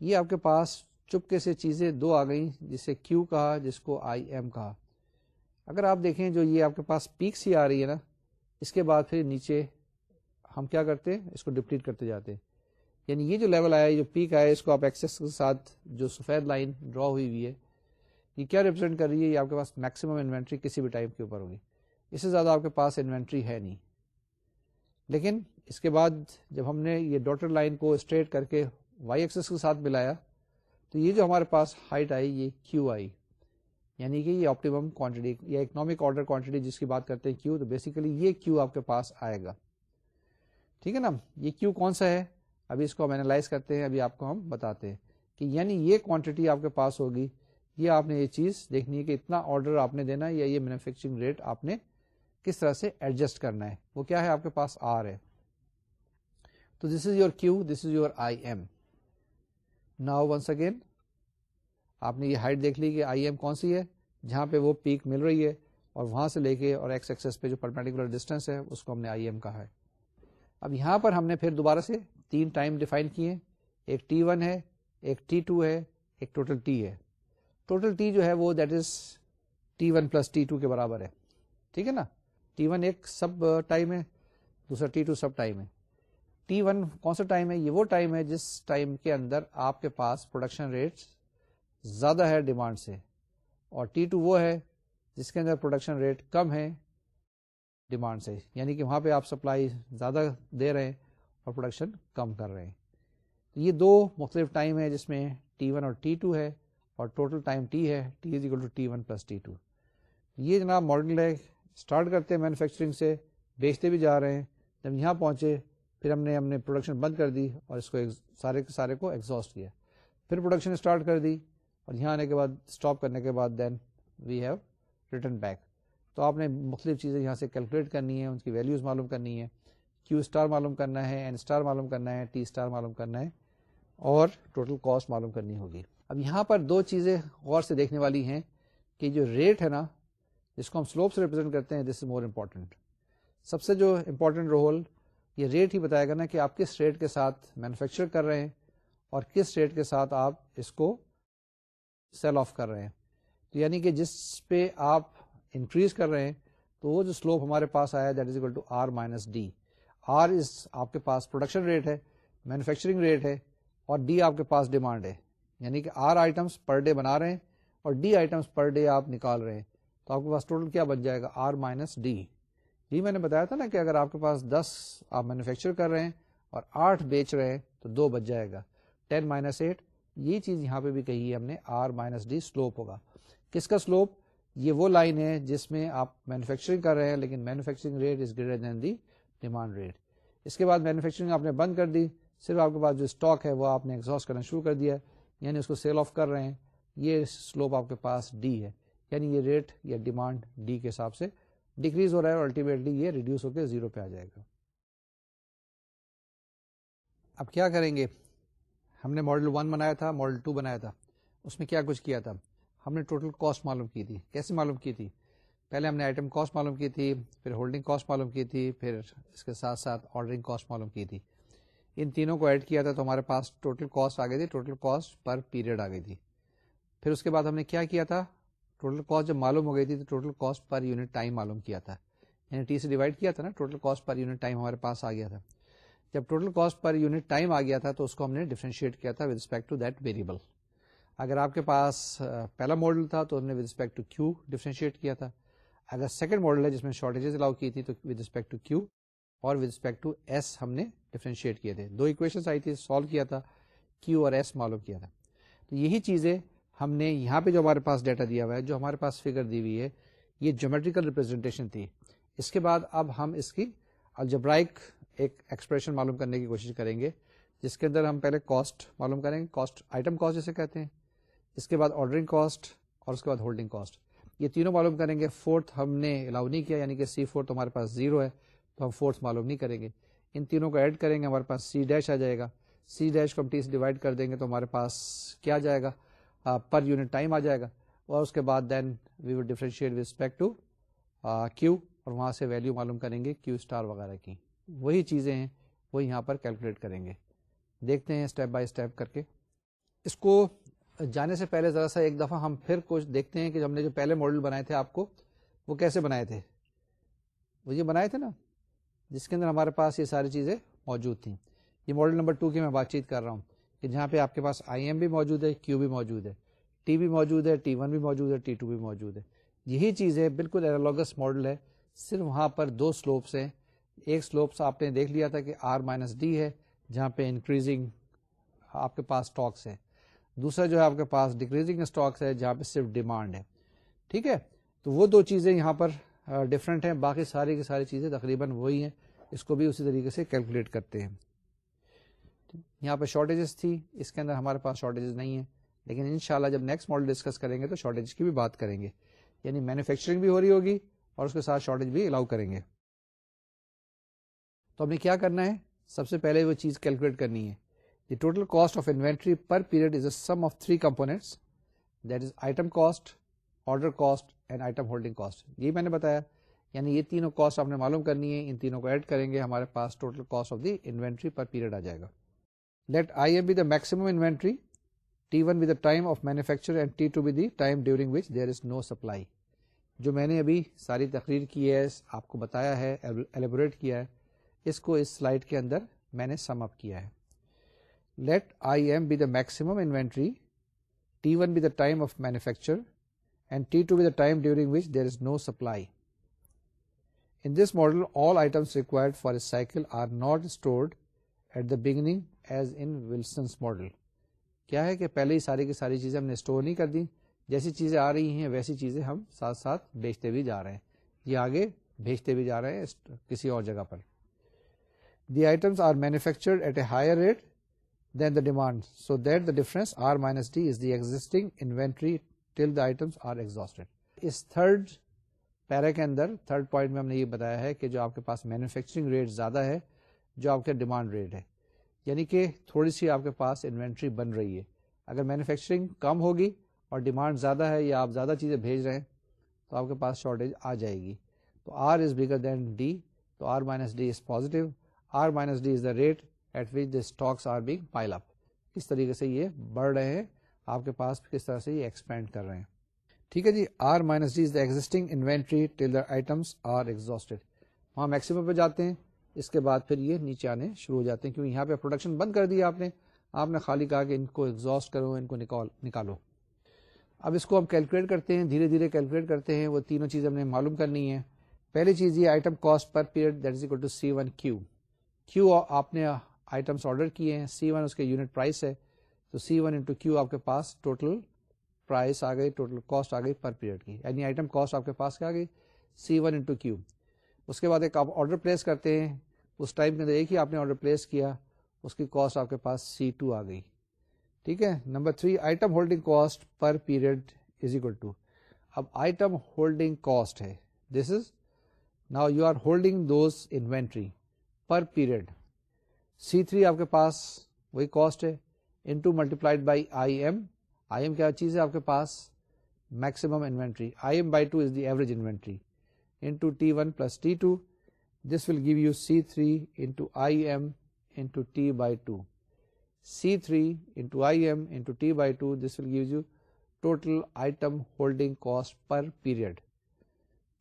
یہ آپ کے پاس چپکے سے چیزیں دو آ گئیں، جسے کیو کہا، جس کو آئی ایم کہا۔ اگر آپ دیکھیں جو یہ آپ کے پاس پیکس ہی آ رہی ہے نا، اس کے بعد پھر نیچے ہم کیا کرتے ہیں اس کو ڈپلیٹ کرتے جاتے۔ ہیں یعنی یہ جو لیول آیا جو پیک آیا، اس کو آپ ایکسس کے ساتھ جو سفید لائن ڈرا ہوئی ہوئی ہے، یہ کیا ریپرزینٹ کر رہی ہے؟ یہ آپ کے پاس میکسیمم انوینٹری کسی بھی ٹائم کے اوپر ہوگی۔ اس سے زیادہ آپ کے پاس انوینٹری ہے نہیں۔ لیکن اس کے بعد جب ہم نے یہ ڈاٹر لائن کو اسٹریٹ کر کے وائی ایکسس کے ساتھ ملایا، تو یہ جو ہمارے پاس ہائٹ آئی، یہ کیو آئی۔ یعنی کہ یہ آپٹیمم کوانٹٹی یا اکنامک آرڈر کوانٹٹی جس کی بات کرتے ہیں کیو، تو بیسیکلی یہ کیو آپ کے پاس آئے گا۔ ٹھیک ہے نا؟ یہ کیو کون سا ہے؟ ابھی اس کو ہم اینالائز کرتے ہیں، ابھی آپ کو ہم بتاتے ہیں کہ یعنی یہ کوانٹٹی آپ کے پاس ہوگی۔ یہ آپ نے یہ چیز دیکھنی ہے کہ اتنا آرڈر آپ نے دینا ہے یا یہ مینوفیکچرنگ ریٹ آپ نے کس طرح سے ایڈجسٹ کرنا ہے؟ وہ کیا ہے؟ آپ کے پاس آر ہے۔ تو this is your Q this is your I M now once again آپ نے یہ ہائٹ دیکھ لی کہ آئی ایم کون سی ہے؟ جہاں پہ وہ پیک مل رہی ہے اور وہاں سے لے کے اور ایکس ایکسس پہ جو پرپینڈیکولر ڈسٹینس ہے، اس کو ہم نے آئی ایم کہا ہے۔ اب یہاں پر ہم نے پھر دوبارہ سے تین ٹائم ڈیفائن کیے۔ ایک ٹی ون ہے، ایک ٹی ٹو ہے، ایک ٹوٹل ٹی ہے۔ ٹوٹل ٹی جو ہے وہ that is T one plus T two کے برابر ہے۔ ٹھیک ہے نا؟ ٹی ون ایک سب ٹائم ہے دوسرا ٹی ٹو سب ٹائم ہے ٹی ون کون سا ٹائم ہے یہ وہ ٹائم ہے جس ٹائم کے اندر آپ کے پاس پروڈکشن ریٹ زیادہ ہے ڈیمانڈ سے اور ٹی ٹو وہ ہے جس کے اندر پروڈکشن ریٹ کم ہے ڈیمانڈ سے یعنی کہ وہاں پہ آپ سپلائی زیادہ دے رہے ہیں اور پروڈکشن کم کر رہے ہیں یہ دو مختلف ٹائم ہے جس میں ٹی ون اور ٹی ٹو ہے اور ٹوٹل ٹائم ٹی ہے T is equal to T one plus T two یہ جناب ماڈل ہے اسٹارٹ کرتے ہیں مینوفیکچرنگ سے، بیچتے بھی جا رہے ہیں، جب یہاں پہنچے، پھر ہم نے ہم نے پروڈکشن بند کر دی اور اس کو سارے کے سارے کو ایگزاسٹ کیا۔ پھر پروڈکشن اسٹارٹ کر دی اور یہاں آنے کے بعد اسٹاپ کرنے کے بعد then we have return back تو آپ نے مختلف چیزیں یہاں سے کیلکولیٹ کرنی ہے ان کی ویلیوز معلوم کرنی ہے کیو اسٹار معلوم کرنا ہے این اسٹار معلوم کرنا ہے ٹی اسٹار معلوم کرنا ہے اور ٹوٹل کاسٹ معلوم کرنی ہوگی۔ اب یہاں پر دو چیزیں غور سے دیکھنے والی ہیں کہ جو ریٹ ہے نا جس کو ہم سلوپ سے ریپرزینٹ کرتے ہیں دس از مور امپورٹنٹ سب سے جو امپورٹنٹ رول، یہ ریٹ ہی بتائے گا نا کہ آپ کس ریٹ کے ساتھ مینوفیکچر کر رہے ہیں اور کس ریٹ کے ساتھ آپ اس کو سیل آف کر رہے ہیں۔ تو یعنی کہ جس پہ آپ انکریز کر رہے ہیں، تو وہ جو سلوپ ہمارے پاس آیا that is equal to R minus D R is آپ کے پاس پروڈکشن ریٹ ہے مینوفیکچرنگ ریٹ ہے، اور ڈی آپ کے پاس ڈیمانڈ ہے۔ یعنی کہ آر آئٹمس پر ڈے بنا رہے ہیں اور ڈی آئٹمس پر ڈے آپ نکال رہے ہیں۔ تو آپ کے پاس ٹوٹل کیا بن جائے گا؟ آر مائنس ڈی ڈی میں نے بتایا تھا نا کہ اگر آپ کے پاس دس آپ مینوفیکچر کر رہے ہیں اور آٹھ بیچ رہے ہیں تو دو بچ جائے گا۔ ٹین مائنس ایٹ یہ چیز یہاں پہ بھی کہی ہے ہم نے آر مائنس ڈی سلوپ ہوگا۔ کس کا سلوپ یہ وہ لائن ہے جس میں آپ مینوفیکچرنگ کر رہے ہیں، لیکن manufacturing rate is greater than the demand rate اس کے بعد مینوفیکچرنگ آپ نے بند کر دی، صرف آپ کے پاس جو اسٹاک ہے وہ آپ نے ایگزاسٹ کرنا شروع کر دیا یعنی اس کو سیل آف کر رہے ہیں۔ یہ سلوپ آپ کے پاس ڈی ہے۔ یعنی یہ ریٹ یا ڈیمانڈ ڈی کے حساب سے ڈیکریز ہو رہا ہے اور الٹیمیٹلی یہ ریڈیوس ہو کے زیرو پہ آ جائے گا۔ اب کیا کریں گے؟ ہم نے ماڈل ون بنایا تھا، ماڈل ٹو بنایا تھا۔ اس میں کیا کچھ کیا تھا؟ ہم نے ٹوٹل کاسٹ معلوم کی تھی۔ کیسے معلوم کی تھی؟ پہلے ہم نے آئٹم کاسٹ معلوم کی تھی، پھر ہولڈنگ کاسٹ معلوم کی تھی، پھر اس کے ساتھ ساتھ آرڈرنگ کاسٹ معلوم کی تھی۔ ان تینوں کو ایڈ کیا تھا تو ہمارے پاس ٹوٹل کاسٹ آ گئی تھی، ٹوٹل کاسٹ پر پیریڈ آ گئی تھی۔ پھر اس کے بعد ہم نے کیا کیا تھا؟ ٹوٹل کاسٹ جب معلوم ہو گئی تھی تو total cost per unit time معلوم کیا تھا۔ یعنی ٹی سے ڈیوائڈ کیا تھا نا، total cost per unit time ہمارے پاس آ گیا تھا۔ جب total cost per unit time آ گیا تھا تو اس کو ہم نے ڈیفرینشیٹ کیا تھا with respect to that variable اگر آپ کے پاس پہلا ماڈل تھا تو ہم نے with respect to Q differentiate کیا تھا۔ اگر سیکنڈ ماڈل ہے جس میں شارٹیجز الاؤ کی تھی تو ود رسپیکٹ ٹو کیو اور ود رسپیکٹ ٹو ایس ہم نے ڈیفرینشیٹ کیے تھے۔ دو اکویشن آئی تھی سالو کیا تھا کیو اور ایس معلوم کیا تھا۔ تو یہی چیزیں ہم نے یہاں پہ جو ہمارے پاس ڈیٹا دیا ہوا ہے، جو ہمارے پاس فگر دی ہوئی ہے، یہ جومیٹریکل ریپرزینٹیشن تھی۔ اس کے بعد اب ہم اس کی الجبرائک ایک ایکسپریشن معلوم کرنے کی کوشش کریں گے، جس کے اندر ہم پہلے کاسٹ معلوم کریں گے۔ کاسٹ آئٹم کاسٹ جسے کہتے ہیں۔ اس کے بعد آرڈرنگ کاسٹ اور اس کے بعد ہولڈنگ کاسٹ یہ تینوں معلوم کریں گے۔ فورتھ ہم نے الاؤ نہیں کیا یعنی کہ سی فورتھ ہمارے پاس زیرو ہے، تو ہم فورتھ معلوم نہیں کریں گے۔ ان تینوں کو ایڈ کریں گے، ہمارے پاس سی ڈیش آ جائے گا۔ سی ڈیش کو ہم ٹی سے ڈیوائڈ کر دیں گے، تو ہمارے پاس کیا جائے گا؟ پر یونٹ ٹائم آ جائے گا اور اس کے بعد then we will differentiate respect to Q اور وہاں سے ویلو معلوم کریں گے کیو اسٹار وغیرہ کی۔ وہی چیزیں ہیں وہ یہاں پر کیلکولیٹ کریں گے۔ دیکھتے ہیں اسٹیپ بائی اسٹیپ کر کے۔ اس کو جانے سے پہلے ذرا سا ایک دفعہ ہم پھر کچھ دیکھتے ہیں کہ ہم نے جو پہلے ماڈل بنائے تھے آپ کو، وہ کیسے بنائے تھے۔ وہ یہ بنائے تھے نا، جس کے اندر ہمارے پاس یہ ساری چیزیں موجود تھیں۔ یہ ماڈل نمبر ٹو کی میں بات چیت کر رہا ہوں۔ کہ جہاں پہ آپ کے پاس آئی ایم بھی موجود ہے، کیو بھی موجود ہے، ٹی بھی موجود ہے، ٹی ون بھی موجود ہے، ٹی ٹو بھی موجود ہے۔ یہی چیز ہے بالکل ایرولوگس ماڈل ہے۔ صرف وہاں پر دو سلوپس ہیں۔ ایک سلوپس آپ نے دیکھ لیا تھا کہ آر مائنس ڈی ہے، جہاں پہ انکریزنگ آپ کے پاس اسٹاکس ہے دوسرا جو ہے آپ کے پاس ڈیکریزنگ اسٹاکس ہے، جہاں پہ صرف ڈیمانڈ ہے۔ ٹھیک ہے؟ تو وہ دو چیزیں یہاں پر ڈفرینٹ ہیں۔ باقی ساری کی ساری چیزیں تقریباً وہی ہیں۔ اس کو بھی اسی طریقے سے کیلکولیٹ کرتے ہیں۔ یہاں پہ شارٹیجز تھی، اس کے اندر ہمارے پاس شارٹیجز نہیں ہے لیکن انشاءاللہ جب نیکسٹ ماڈل ڈسکس کریں گے تو شارٹیج کی بھی بات کریں گے۔ یعنی مینوفیکچرنگ بھی ہو رہی ہوگی اور اس کے ساتھ شارٹیج بھی الاؤ کریں گے۔ تو ہمیں کیا کرنا ہے؟ سب سے پہلے وہ چیز کیلکولیٹ کرنی ہے۔ The total cost of inventory per period is a sum of three components that is item cost order cost and item holding cost یہ میں نے بتایا۔ یعنی یہ تینوں کاسٹ آپ نے معلوم کرنی ہے ان تینوں کو ایڈ کریں گے، ہمارے پاس total cost of the inventory per period آ جائے گا۔ Let I M be the maximum inventory T one the time of manufacture and T two be the time during which there is no supply جو میں نے ابھی ساری تقریر کی ہے، آپ کو بتایا ہے ایلیبوریٹ کیا ہے، اس کو اس سلائڈ کے اندر میں نے سم اپ کیا ہے۔ Let I M be the maximum inventory T one be the time of manufacture and T two be the time during which there is no supply in this model all items required for a cycle are not stored at the beginning as in Wilson's model کیا ہے کہ پہلے ہی ساری کی ساری چیزیں ہم نے اسٹور نہیں کر دی جیسی چیزیں آ رہی ہیں، ویسی چیزیں ہم ساتھ ساتھ بیچتے بھی جا رہے ہیں۔ یہ آگے بھیجتے بھی جا رہے ہیں کسی اور جگہ پر۔ The items are manufactured at a higher rate than the demand so that the difference R minus D is the existing inventory till the items are exhausted us third para کے اندر تھرڈ پوائنٹ میں ہم نے یہ بتایا ہے کہ جو آپ کے پاس مینوفیکچرنگ ریٹ زیادہ ہے، جو آپ کا ڈیمانڈ ریٹ ہے۔ یعنی کہ تھوڑی سی آپ کے پاس انوینٹری بن رہی ہے۔ اگر مینوفیکچرنگ کم ہوگی اور ڈیمانڈ زیادہ ہے یا آپ زیادہ چیزیں بھیج رہے ہیں، تو آپ کے پاس شارٹیج آ جائے گی۔ تو R is bigger than D تو R minus D is positive R minus D is the rate at which the stocks are being piled up کس طریقے سے یہ بڑھ رہے ہیں، آپ کے پاس کس طرح سے یہ ایکسپینڈ کر رہے ہیں۔ ٹھیک ہے جی R minus D is the existing inventory till the items are exhausted وہاں میکسیمم پہ جاتے ہیں۔ اس کے بعد پھر یہ نیچے آنے شروع ہو جاتے ہیں کیونکہ یہاں پہ پروڈکشن بند کر دیا آپ نے۔ آپ نے خالی کہا کہ ان کو ایگزاسٹ کرو، ان کو نکالو۔ اب اس کو ہم کیلکولیٹ کرتے ہیں، دھیرے دھیرے کیلکولیٹ کرتے ہیں، وہ تینوں چیز ہم نے معلوم کرنی ہے پہلی چیز یہ item cost per period that is equal to C one Q Q آپ نے آئٹمس آرڈر کیے ہیں سی ون اس کے یونٹ پرائس ہے۔ تو سی ون انٹو کیو آپ کے پاس ٹوٹل پرائس آ گئی ٹوٹل کاسٹ آ گئی پر پیریڈ کی۔ یعنی آئٹم کاسٹ آپ کے پاس کیا آ گئی؟ سی ون انٹو کیو اس کے بعد ایک آپ آرڈر پلیس کرتے ہیں۔ اس ٹائم کے اندر ایک ہی آپ نے آرڈر پلیس کیا، اس کی کاسٹ آپ کے پاس سی ٹو آ گئی۔ ٹھیک ہے؟ Number three item holding cost per period is equal to اب آئٹم ہولڈنگ کاسٹ ہے۔ This is now you are holding those inventory per period C three آپ کے پاس وہی کاسٹ ہے۔ Into multiplied by I M I M کیا چیز ہے آپ کے پاس؟ Maximum inventory I M by two is the average inventory into T one plus T two this will give you C three into I M into T by two C three into I M into T by two this will give you total item holding cost per period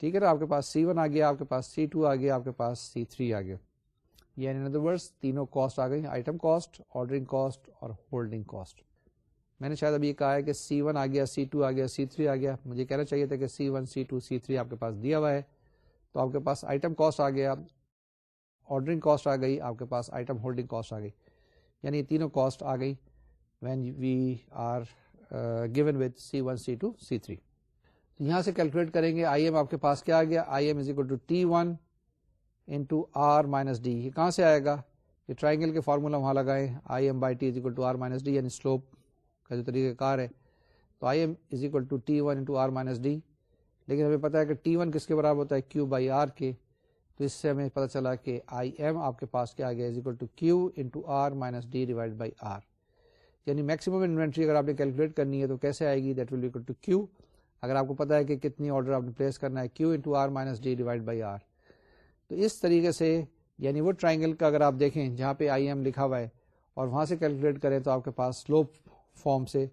ٹھیک ہے نا؟ آپ کے پاس C one آ گیا، آپ کے پاس سی ٹو آ گیا، آپ کے پاس سی تھری آ گیا۔ یعنی ورڈ تینوں کاسٹ آ گئی آئٹم کاسٹ آرڈرنگ کاسٹ اور ہولڈنگ کاسٹ میں نے شاید ابھی کہا ہے کہ سی ون آ گیا سی ٹو آ گیا سی تھری آ گیا. مجھے کہنا چاہیے تھا کہ C one C two C three آپ کے پاس دیا ہوا ہے. تو آپ کے پاس آئٹم کاسٹ آ گیا. آرڈرنگ کاسٹ آ گئی. آپ کے پاس آئٹم ہولڈنگ کاسٹ آ گئی. یعنی تینوں کاسٹ آ گئی when we are given with C one C two C three یہاں سے کیلکولیٹ کریں گے. آئی ایم آپ کے پاس کیا آ گیا? I M is equal to T one into R minus D یہ کہاں سے آئے گا؟ یہ ٹرائنگل کے فارمولا وہاں لگائے I M by T is equal to R minus D یعنی سلوپ کا جو طریقہ کار ہے، تو I M is equal to T one into R minus D لیکن ہمیں پتا ہے کہ ٹی ون کس کے برابر ہوتا ہے؟ کیو بائی آر کے. تو اس سے ہمیں پتا چلا کہ آئی ایم آپ کے پاس کیا گیا is equal to Q into R minus D divide by R یعنی میکسیمم انوینٹری اگر آپ نے کیلکولیٹ کرنی ہے تو کیسے آئے گی؟ That will equal to Q اگر آپ کو پتا ہے کہ کتنی آرڈر آپ نے پلیس کرنا ہے Q into R minus D divide by R تو اس طریقے سے یعنی وہ ٹرائنگل کا اگر آپ دیکھیں جہاں پہ آئی ایم لکھا ہوا ہے اور وہاں سے کیلکولیٹ کریں تو آپ کے پاس سلوپ فارم سے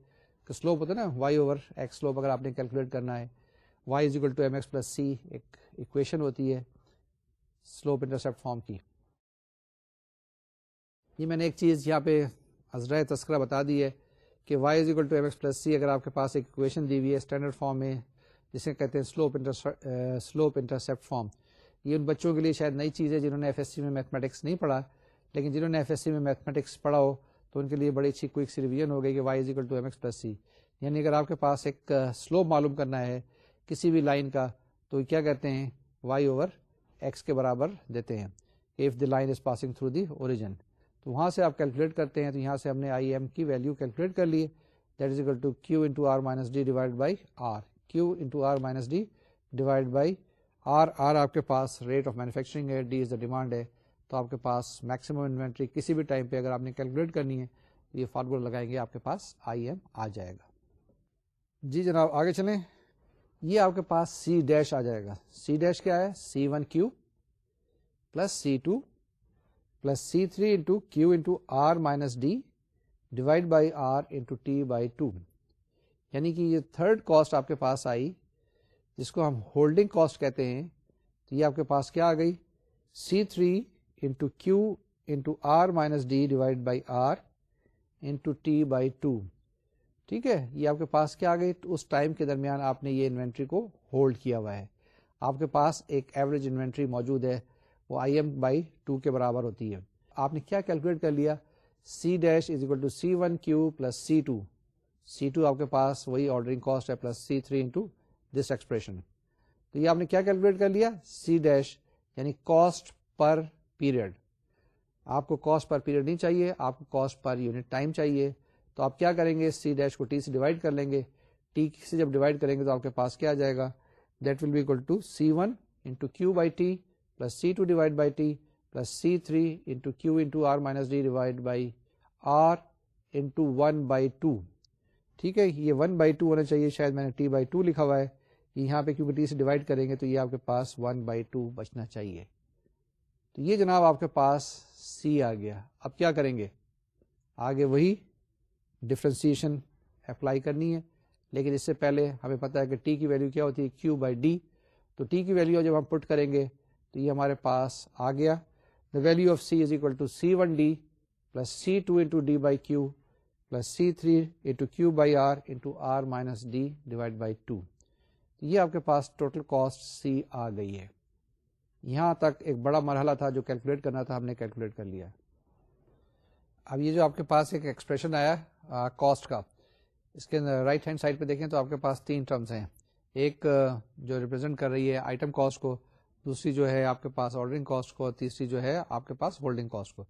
سلوپ ہوتا ہے نا وائی اوور ایکس سلوپ اگر آپ نے کیلکولیٹ کرنا ہے Y is equal to M X plus C ایک اکویشن ہوتی ہے سلوپ انٹرسپٹ فارم کی. یہ میں نے ایک چیز یہاں پہ ازرائے تذکرہ بتا دی ہے کہ Y is equal to M X plus C اگر آپ کے پاس ایک اکویشن دی ہوئی ہے اسٹینڈرڈ فارم میں، جسے کہتے ہیں سلوپ سلوپ انٹرسپٹ فارم یہ ان بچوں کے لیے شاید نئی چیز ہے جنہوں نے ایف ایس سی میں میتھمیٹکس نہیں پڑھا، لیکن جنہوں نے ایف ایس سی میں میتھمیٹکس پڑھا ہو تو ان کے لیے بڑی اچھی کوئک سی ریویژن ہو گئی کہ Y is equal to M X plus C یعنی اگر آپ کے پاس ایک سلوپ معلوم کرنا ہے کسی بھی لائن کا، تو کیا کہتے ہیں؟ وائی اوور ایکس کے برابر دیتے ہیں if the line is passing through the origin تو وہاں سے آپ کیلکولیٹ کرتے ہیں، تو یہاں سے ہم نے آئی ایم کی ویلو کیلکولیٹ کر لی that is equal to Q into R minus D divide by R Q into R minus D divide by R R آپ کے پاس ریٹ آف مینوفیکچرنگ ہے ڈی از دا ڈیمانڈ ہے تو آپ کے پاس میکسیمم انوینٹری کسی بھی ٹائم پہ اگر آپ نے کیلکولیٹ کرنی ہے تو یہ فارمولا لگائیں گے، آپ کے پاس آئی ایم آ جائے گا۔ جی جناب، آگے چلیں۔ یہ آپ کے پاس سی ڈیش آ جائے گا۔ سی ڈیش کیا ہے؟ C one Q plus C two plus C three into Q into R minus D divide by R into T by two یعنی کہ یہ تھرڈ کاسٹ آپ کے پاس آئی، جس کو ہم ہولڈنگ کاسٹ کہتے ہیں۔ تو یہ آپ کے پاس کیا آ گئی؟ C three into Q into R minus D divide by R into T by two ٹھیک ہے؟ یہ آپ کے پاس کیا آ گئی؟ اس ٹائم کے درمیان آپ نے یہ انوینٹری کو ہولڈ کیا ہوا ہے۔ آپ کے پاس ایک ایوریج انوینٹری موجود ہے۔ وہ آئی ایم بائی ٹو کے برابر ہوتی ہے۔ آپ نے کیا کیلکولیٹ کر لیا؟ C dash is equal to C one Q plus C two C two آپ کے پاس وہی آرڈرنگ کاسٹ ہے plus C three into this expression تو یہ آپ نے کیا کیلکولیٹ کر لیا؟ سی ڈیش یعنی کاسٹ پر پیریڈ۔ آپ کو کاسٹ پر پیریڈ نہیں چاہیے، آپ کو کاسٹ پر یونٹ ٹائم چاہیے۔ تو آپ کیا کریں گے؟ سی ڈیش کو ٹی سے ڈیوائڈ کر لیں گے۔ ٹی سے جب ڈیوائڈ کریں گے تو آپ کے پاس کیا جائے گا؟ That will be equal to C one into Q by T plus C two divide by T plus C three into Q into R minus D divide by R into one by two ٹھیک ہے؟ یہ one by to ہونا چاہیے۔ شاید میں نے T by to لکھا ہوا ہے۔ یہاں پہ کیونکہ ٹی سے ڈیوائڈ کریں گے تو یہ آپ کے پاس ون بائی ٹو بچنا چاہیے۔ تو یہ جناب آپ کے پاس سی آ گیا۔ اب کیا کریں گے؟ آگے وہی ڈفرینسیشن اپلائی کرنی ہے۔ لیکن اس سے پہلے ہمیں پتا ہے کہ ٹی کی ویلو کیا ہوتی ہے؟ کیو بائی ڈی تو ٹی کی ویلو جب ہم پٹ کریں گے تو یہ ہمارے پاس آ گیا۔ The value of C is equal to C one D plus C two into D by Q plus C three into Q by R into R minus D divide by two یہ آپ کے پاس total cost سی آ گئی ہے۔ یہاں تک ایک بڑا مرحلہ تھا جو کیلکولیٹ کرنا تھا، ہم نے کیلکولیٹ کر لیا۔ اب یہ جو آپ کے پاس ایک ایکسپریشن آیا کاسٹ کا، اس کے رائٹ ہینڈ سائڈ پہ دیکھیں تو آپ کے پاس تین ٹرمز ہیں۔ ایک جو ریپرزینٹ کر رہی ہے آئٹم کاسٹ کو، دوسری جو ہے آپ کے پاس آرڈرنگ کاسٹ کو، تیسری جو ہے آپ کے پاس ہولڈنگ کاسٹ کو۔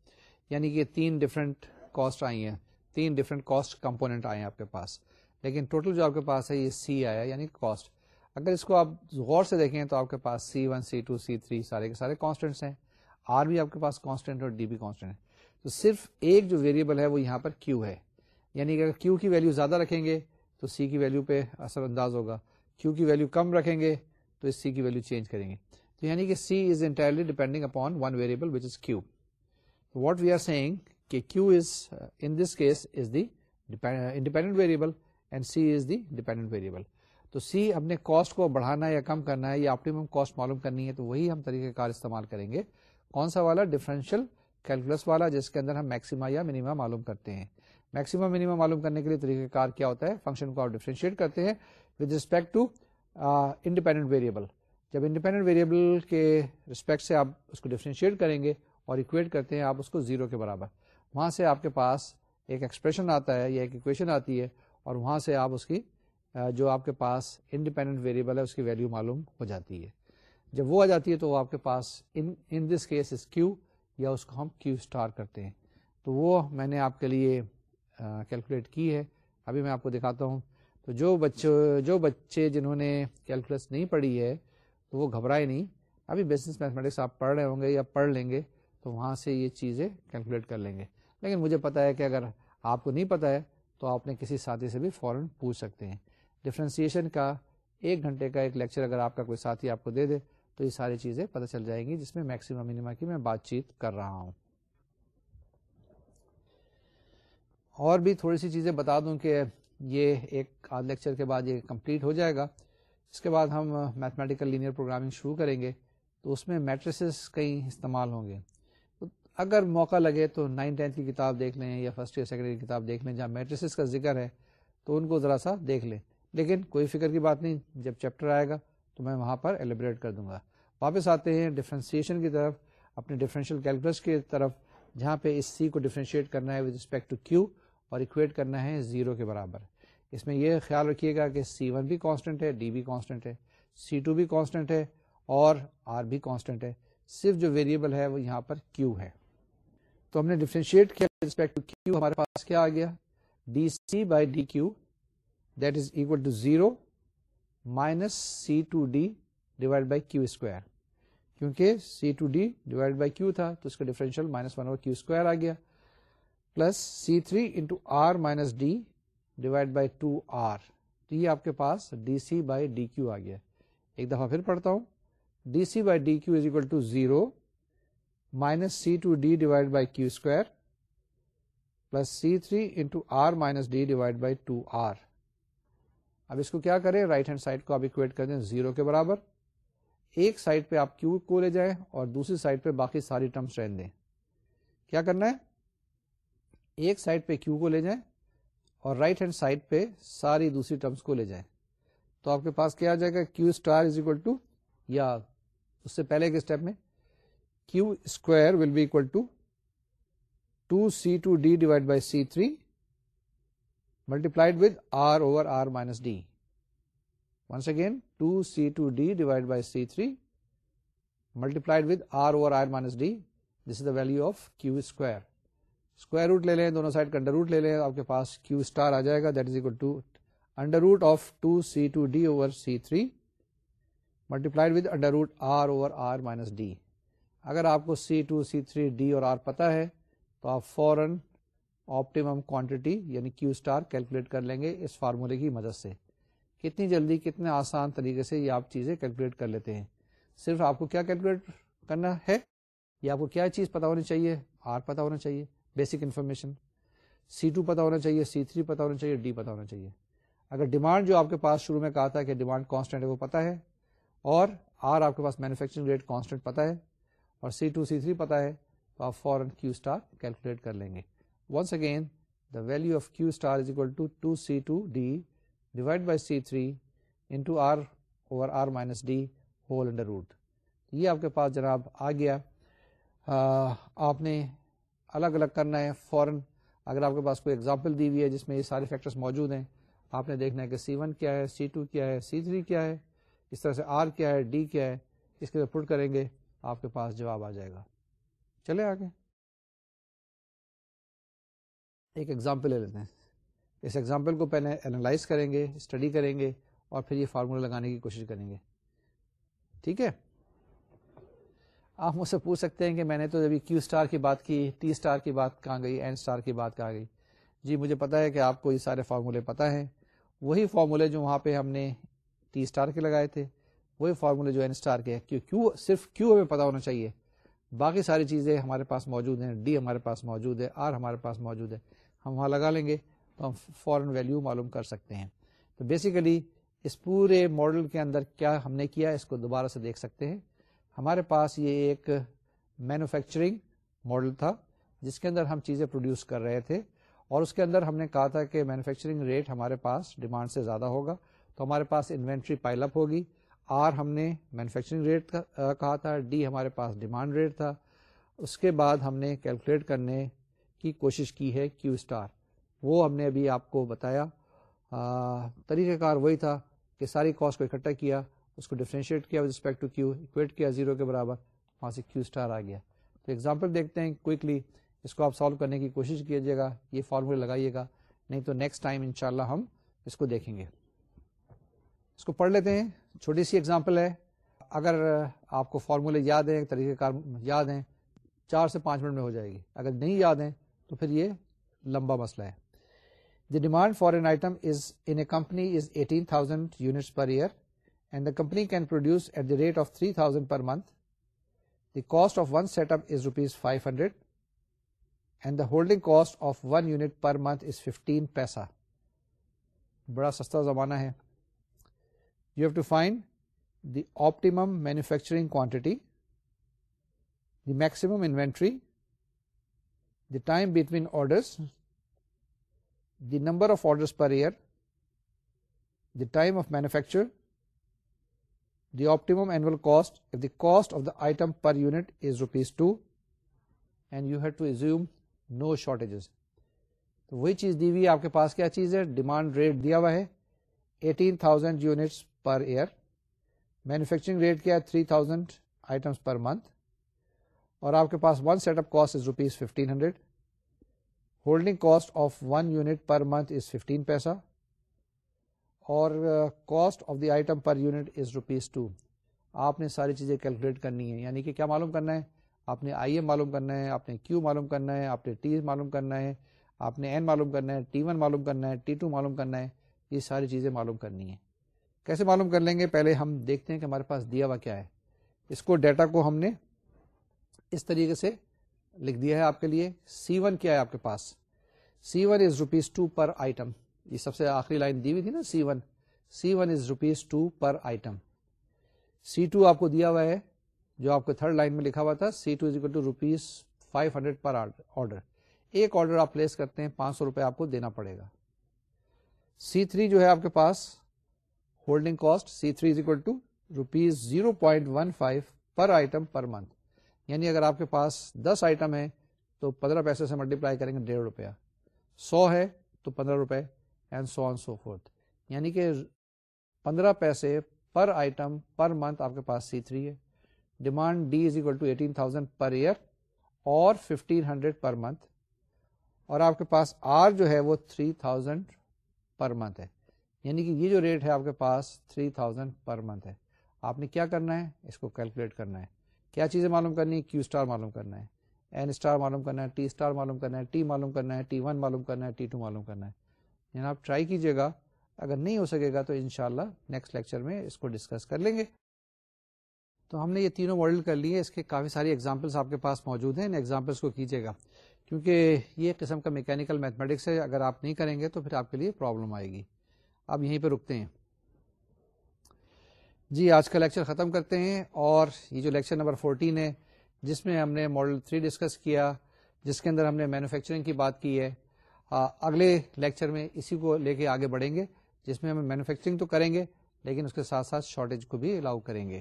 یعنی کہ تین ڈفرینٹ کاسٹ آئی ہیں، تین ڈفرینٹ کاسٹ کمپونیٹ آئے ہیں آپ کے پاس۔ لیکن ٹوٹل جو آپ کے پاس ہے، یہ سی آیا یعنی کاسٹ اگر اس کو آپ غور سے دیکھیں تو آپ کے پاس C one C two C three سارے کے سارے کانسٹینٹس ہیں۔ آر بھی آپ کے پاس کانسٹینٹ اور ڈی بھی کانسٹینٹ ہے تو صرف ایک جو ویریبل ہے وہ یہاں پر کیو ہے۔ یعنی کہ اگر کیو کی ویلو زیادہ رکھیں گے تو سی کی ویلو پہ اثر انداز ہوگا۔ کیو کی ویلو کم رکھیں گے تو اس سی کی ویلو چینج کریں گے۔ تو یعنی کہ C is entirely depending upon one variable which is Q what we are seeing کہ Q is in this case is the independent variable and C is the dependent variable تو C اپنے cost کو بڑھانا یا کم کرنا ہے یا optimum cost معلوم کرنی ہے تو وہی ہم طریقہ کار استعمال کریں گے۔ کون سا والا؟ ڈفرینشیل کیلکولس والا، جس کے اندر ہم میکسیما یا منیما معلوم کرتے ہیں۔ میکسیمم منیما معلوم کرنے کے لیے طریقہ کار کیا ہوتا ہے؟ فنکشن کو آپ ڈیفرینشیٹ کرتے ہیں with respect to independent variable جب انڈیپینڈنٹ ویریبل کے ریسپیکٹ سے آپ اس کو ڈیفرینشیٹ کریں گے اور اکویٹ کرتے ہیں آپ اس کو زیرو کے برابر۔ وہاں سے آپ کے پاس ایک ایکسپریشن آتا ہے یا ایک اکویشن آتی ہے اور وہاں سے آپ اس کی جو آپ کے پاس انڈیپینڈنٹ ویریبل ہے، اس کی ویلو معلوم ہو جاتی ہے۔ جب وہ آ جاتی ہے تو وہ آپ کے پاس ان دس کیس از کیو یا اس کو ہم کیو اسٹار کرتے ہیں۔ تو وہ میں نے آپ کے لیے کیلکولیٹ کی ہے۔ ابھی میں آپ کو دکھاتا ہوں۔ تو جو بچے جو بچے جنہوں نے کیلکولیس نہیں پڑھی ہے، تو وہ گھبرائے نہیں۔ ابھی بزنس میتھمیٹکس آپ پڑھ رہے ہوں گے یا پڑھ لیں گے، تو وہاں سے یہ چیزیں کیلکولیٹ کر لیں گے۔ لیکن مجھے پتا ہے کہ اگر آپ کو نہیں پتا ہے، تو آپ نے کسی ساتھی سے بھی فوراً پوچھ سکتے ہیں۔ ڈفرینسیشن کا ایک گھنٹے کا ایک لیکچر اگر آپ کا کوئی ساتھی آپ کو دے دے، تو یہ ساری چیزیں پتہ چل جائیں گی، جس میں میکسیمم منیما کی میں بات چیت کر رہا ہوں۔ اور بھی تھوڑی سی چیزیں بتا دوں کہ یہ ایک آدھ لیکچر کے بعد یہ کمپلیٹ ہو جائے گا۔ اس کے بعد ہم میتھمیٹیکل لینئر پروگرامنگ شروع کریں گے، تو اس میں میٹریسز کئی استعمال ہوں گے۔ اگر موقع لگے تو نائن ٹینتھ کی کتاب دیکھ لیں یا فرسٹ ایئر سیکنڈ کی کتاب دیکھ لیں، جہاں میٹریسز کا ذکر ہے، تو ان کو ذرا سا دیکھ لیں۔ لیکن کوئی فکر کی بات نہیں، جب چیپٹر آئے گا تو میں وہاں پر ایلیبریٹ کر دوں گا۔ واپس آتے ہیں ڈفرینسیشن کی طرف، اپنے ڈفرینشیل کیلکولس کی طرف، جہاں پہ اس سی کو ڈفرینشیٹ کرنا ہے ود رسپیکٹ ٹو کیو اور اکویٹ کرنا ہے زیرو کے برابر۔ اس میں یہ خیال رکھیے گا کہ سی ون بھی کانسٹنٹ ہے ڈی بھی کانسٹنٹ ہے سی ٹو بھی کانسٹنٹ ہے اور آر بھی کانسٹنٹ ہے۔ صرف جو ویریبل ہے وہ یہاں پر کیو ہے۔ تو ہم نے ڈیفرینشیٹ کیا رسپیکٹ ٹو کیو ہمارے پاس کیا آ گیا؟ D C by D Q that is equal to zero minus C two D divide by Q square کیونکہ C two D divide by Q تھا تو اس کا differential minus one over Q square آ گیا plus C three into R minus D divide by two R تو یہ آپ کے پاس D C by D Q آ گیا ایک دفعہ پھر پڑھتا ہوں D C by D Q is equal to zero minus C two D divide by Q square plus C three into R minus D divide by two R اب اس کو کیا کریں؟ رائٹ ہینڈ سائڈ کو آپ acquit کر دیں zero کے برابر۔ ایک سائڈ پہ آپ کیو کو لے جائیں اور دوسری سائڈ پہ باقی ساری ٹرمس رہن دیں۔ کیا کرنا ہے؟ ایک سائڈ پہ کیو کو لے جائیں اور رائٹ ہینڈ سائڈ پہ ساری دوسری ٹرمس کو لے جائیں۔ تو آپ کے پاس کیا آ جائے گا؟ Q star is equal to یا اس سے پہلے کے اسٹیپ میں Q square will be equal to two C two D divide by C three multiplied with R over R minus D once again two C two D divide by C three multiplied with R over R minus D this is the value of Q square square root لے لیں دونوں side کا under root لے لیں آپ کے پاس Q star آ جائے گا that is equal to under root of two C two D over C three multiplied with under root R over R minus D اگر آپ کو C two C three D اور آر پتا ہے تو آپ فورن آپٹیمم کوانٹٹی یعنی Q star calculate کر لیں گے اس فارمولے کی مدد سے۔ کتنی جلدی، کتنے آسان طریقے سے یہ آپ چیزیں کیلکولیٹ کر لیتے ہیں۔ صرف آپ کو کیا کیلکولیٹ کرنا ہے؟ یا آپ کو کیا چیز پتا ہونی چاہیے؟ آر پتا ہونا چاہیے، بیسک انفارمیشن۔ سی ٹو پتا ہونا چاہیے، سی تھری پتا ہونا چاہیے، ڈی پتا ہونا چاہیے۔ اگر ڈیمانڈ جو آپ کے پاس شروع میں کہا تھا کہ ڈیمانڈ کانسٹنٹ ہے وہ پتا ہے، اور آر آپ کے پاس مینوفیکچرنگ ریٹ کانسٹنٹ پتا ہے، اور سی ٹو سی تھری پتا ہے، تو آپ فورن کیو اسٹار کیلکولیٹ کر لیں گے۔ Once again the value of Q star is equal to two C two D divide by C three into R over R minus D whole under root یہ آپ کے پاس جناب آ گیا آپ نے الگ الگ کرنا ہے فوراً اگر آپ کے پاس کوئی ایگزامپل دی ہوئی ہے جس میں یہ سارے فیکٹرس موجود ہیں آپ نے دیکھنا ہے کہ سی ون کیا ہے سی ٹو کیا ہے سی تھری کیا ہے اس طرح سے آر کیا ہے ڈی کیا ہے اس کے پٹ کریں گے آپ کے پاس جواب آ جائے گا چلے آگے ایک ایگزامپل لے لیتے ہیں۔ اس ایگزامپل کو پہلے اینالائز کریں گے اسٹڈی کریں گے اور پھر یہ فارمولا لگانے کی کوشش کریں گے۔ ٹھیک ہے؟ آپ مجھ سے پوچھ سکتے ہیں کہ میں نے تو ابھی کیو اسٹار کی بات کی ٹی اسٹار کی بات کہاں گئی این اسٹار کی بات کہاں گئی؟ جی مجھے پتا ہے کہ آپ کو یہ سارے فارمولے پتا ہیں۔ وہی فارمولے جو وہاں پہ ہم نے ٹی اسٹار کے لگائے تھے، وہی فارمولے جو این اسٹار کے کیو صرف کیو ہمیں پتا ہونا چاہیے۔ باقی ساری چیزیں ہمارے پاس موجود ہیں ڈی ہمارے پاس موجود ہے آر ہمارے پاس موجود ہے۔ ہم وہاں لگا لیں گے تو ہم فورن ویلو معلوم کر سکتے ہیں۔ تو بیسیکلی اس پورے ماڈل کے اندر کیا ہم نے کیا، اس کو دوبارہ سے دیکھ سکتے ہیں۔ ہمارے پاس یہ ایک مینوفیکچرنگ ماڈل تھا، جس کے اندر ہم چیزیں پروڈیوس کر رہے تھے۔ اور اس کے اندر ہم نے کہا تھا کہ مینوفیکچرنگ ریٹ ہمارے پاس ڈیمانڈ سے زیادہ ہوگا، تو ہمارے پاس انوینٹری پائل اپ ہوگی۔ آر ہم نے مینوفیکچرنگ ریٹ کہا تھا ڈی ہمارے پاس ڈیمانڈ ریٹ تھا۔ اس کے بعد ہم نے کیلکولیٹ کرنے کی کوشش کی ہے کیو اسٹار وہ ہم نے ابھی آپ کو بتایا۔ طریقہ کار وہی تھا کہ ساری کاسٹ کو اکٹھا کیا، اس کو ڈیفرینشیٹ کیا ریسپیکٹ ٹو کیو اکویٹ کیا زیرو کے برابر، وہاں سے کیو اسٹار آ گیا۔ تو ایگزامپل دیکھتے ہیں کوئکلی اس کو آپ سالو کرنے کی کوشش کیجیے گا، یہ فارمولے لگائیے گا۔ نہیں تو نیکسٹ ٹائم ان ہم اس کو دیکھیں گے۔ اس کو پڑھ لیتے ہیں۔ چھوٹی سی ایگزامپل ہے۔ اگر آپ کو فارمولے یاد ہیں، طریقہ کار یاد ہیں، چار سے پانچ منٹ میں ہو جائے گی۔ اگر نہیں یاد ہیں تو پھر یہ لمبا مسئلہ ہے۔ The demand for an item is in a company is eighteen thousand units per year and the company can produce at the rate of three thousand per month the cost of one set up is rupees five hundred and the holding cost of one unit per month is fifteen paisa بڑا سستا زمانہ ہے۔ You have to find the optimum manufacturing quantity the maximum inventory the time between orders the number of orders per year the time of manufacture the optimum annual cost if the cost of the item per unit is rupees two and you have to assume no shortages تو وہی چیز دی ہوئی آپ کے پاس کیا چیز ہے ڈیمانڈ ریٹ دیا ہوا ہے eighteen thousand units per year manufacturing rate کیا ہے three thousand items per month اور آپ کے پاس one set up cost is rupees fifteen hundred holding cost of one unit per month is fifteen paisa اور cost of the item per unit is rupees two آپ نے ساری چیزیں calculate کرنی ہے یعنی کہ کیا معلوم کرنا ہے؟ آپ نے آئی ایم معلوم کرنا ہے، آپ نے کیو معلوم کرنا ہے، آپ نے ٹی معلوم کرنا ہے، آپ نے این معلوم کرنا ہے ٹی ون معلوم کرنا ہے ٹی ٹو معلوم کرنا ہے، یہ ساری چیزیں معلوم کرنی ہے کیسے معلوم کر لیں گے؟ پہلے ہم دیکھتے ہیں کہ ہمارے پاس دیا ہوا کیا ہے۔ اس کو ڈیٹا کو ہم نے اس طریقے سے لکھ دیا ہے آپ کے لیے۔ سی ون کیا ہے آپ کے پاس؟ C one is rupees two per item یہ سب سے آخری لائن دی ہوئی تھی نا C one C one is rupees two per item C two آپ کو دیا ہوا ہے، جو آپ کو تھرڈ لائن میں لکھا ہوا تھا C two is equal to rupees five hundred per order ایک آرڈر آپ پلیس کرتے ہیں، پانچ سو روپے آپ کو دینا پڑے گا۔ سی تھری جو ہے آپ کے پاس holding cost C three is equal to rupees zero point one five per item per month یعنی اگر آپ کے پاس دس آئٹم ہے تو پندرہ پیسے سے ملٹیپلائی کریں گے ڈیڑھ روپیہ۔ سو ہے تو پندرہ روپے and so on so forth یعنی کہ پندرہ پیسے پر آئٹم پر منتھ آپ کے پاس سی تھری ہے۔ Demand D is equal to eighteen thousand per year اور ففٹین ہنڈریڈ پر منتھ اور آپ کے پاس آر جو ہے وہ تھری تھاؤزینڈ پر منتھ ہے۔ یعنی کہ یہ جو ریٹ ہے آپ کے پاس تھری تھاؤزینڈ پر منتھ ہے۔ آپ نے کیا کرنا ہے؟ اس کو کیلکولیٹ کرنا ہے۔ کیا چیزیں معلوم کرنی کیو اسٹار معلوم کرنا ہے۔ این اسٹار معلوم کرنا ہے ٹی اسٹار معلوم کرنا ہے ٹی معلوم کرنا ہے ٹی ون معلوم کرنا ہے ٹی ٹو معلوم کرنا ہے۔ یعنی آپ ٹرائی کیجیے گا۔ اگر نہیں ہو سکے گا تو انشاءاللہ شاء نیکسٹ لیکچر میں اس کو ڈسکس کر لیں گے۔ تو ہم نے یہ تینوں ماڈل کر لیے۔ اس کے کافی ساری ایگزامپلس آپ کے پاس موجود ہیں۔ ان ایگزامپلس کو کیجیے گا۔ کیونکہ یہ قسم کا میکینکل میتھمیٹکس ہے۔ اگر آپ نہیں کریں گے تو پھر آپ کے لیے پرابلم آئے گی۔ اب یہیں پہ رکتے ہیں۔ جی آج کا لیکچر ختم کرتے ہیں اور یہ جو لیکچر نمبر فورٹین ہے، جس میں ہم نے ماڈل تھری ڈسکس کیا، جس کے اندر ہم نے مینوفیکچرنگ کی بات کی ہے اگلے لیکچر میں اسی کو لے کے آگے بڑھیں گے، جس میں ہم مینوفیکچرنگ تو کریں گے، لیکن اس کے ساتھ ساتھ شارٹیج کو بھی الاؤ کریں گے۔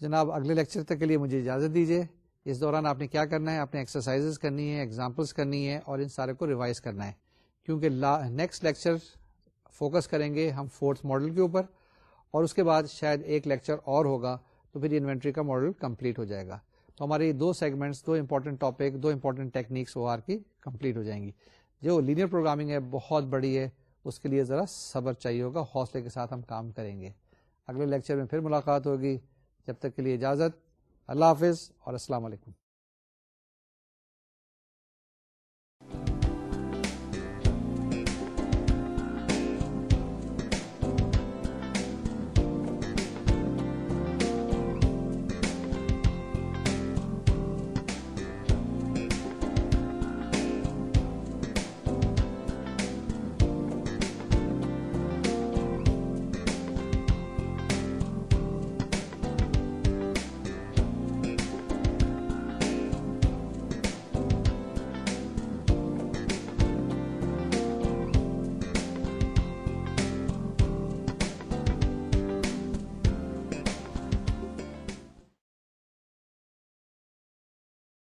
جناب، اگلے لیکچر تک کے لیے مجھے اجازت دیجیے اس دوران آپ نے کیا کرنا ہے؟ آپ نے ایکسرسائز کرنی ہے ایگزامپلس کرنی ہے اور ان سارے کو ریوائز کرنا ہے، کیونکہ نیکسٹ لیکچر فوکس کریں گے ہم فورتھ ماڈل کے اوپر اور اس کے بعد شاید ایک لیکچر اور ہوگا تو پھر انوینٹری کا ماڈل کمپلیٹ ہو جائے گا۔ تو ہماری دو سیگمنٹس دو امپورٹنٹ ٹاپک دو امپورٹنٹ ٹیکنیکس او آر کی کمپلیٹ ہو جائیں گی۔ جو لینئر پروگرامنگ ہے، بہت بڑی ہے، اس کے لیے ذرا صبر چاہیے ہوگا، حوصلے کے ساتھ ہم کام کریں گے۔ اگلے لیکچر میں پھر ملاقات ہوگی۔ جب تک کے لیے اجازت، اللہ حافظ اور السلام علیکم۔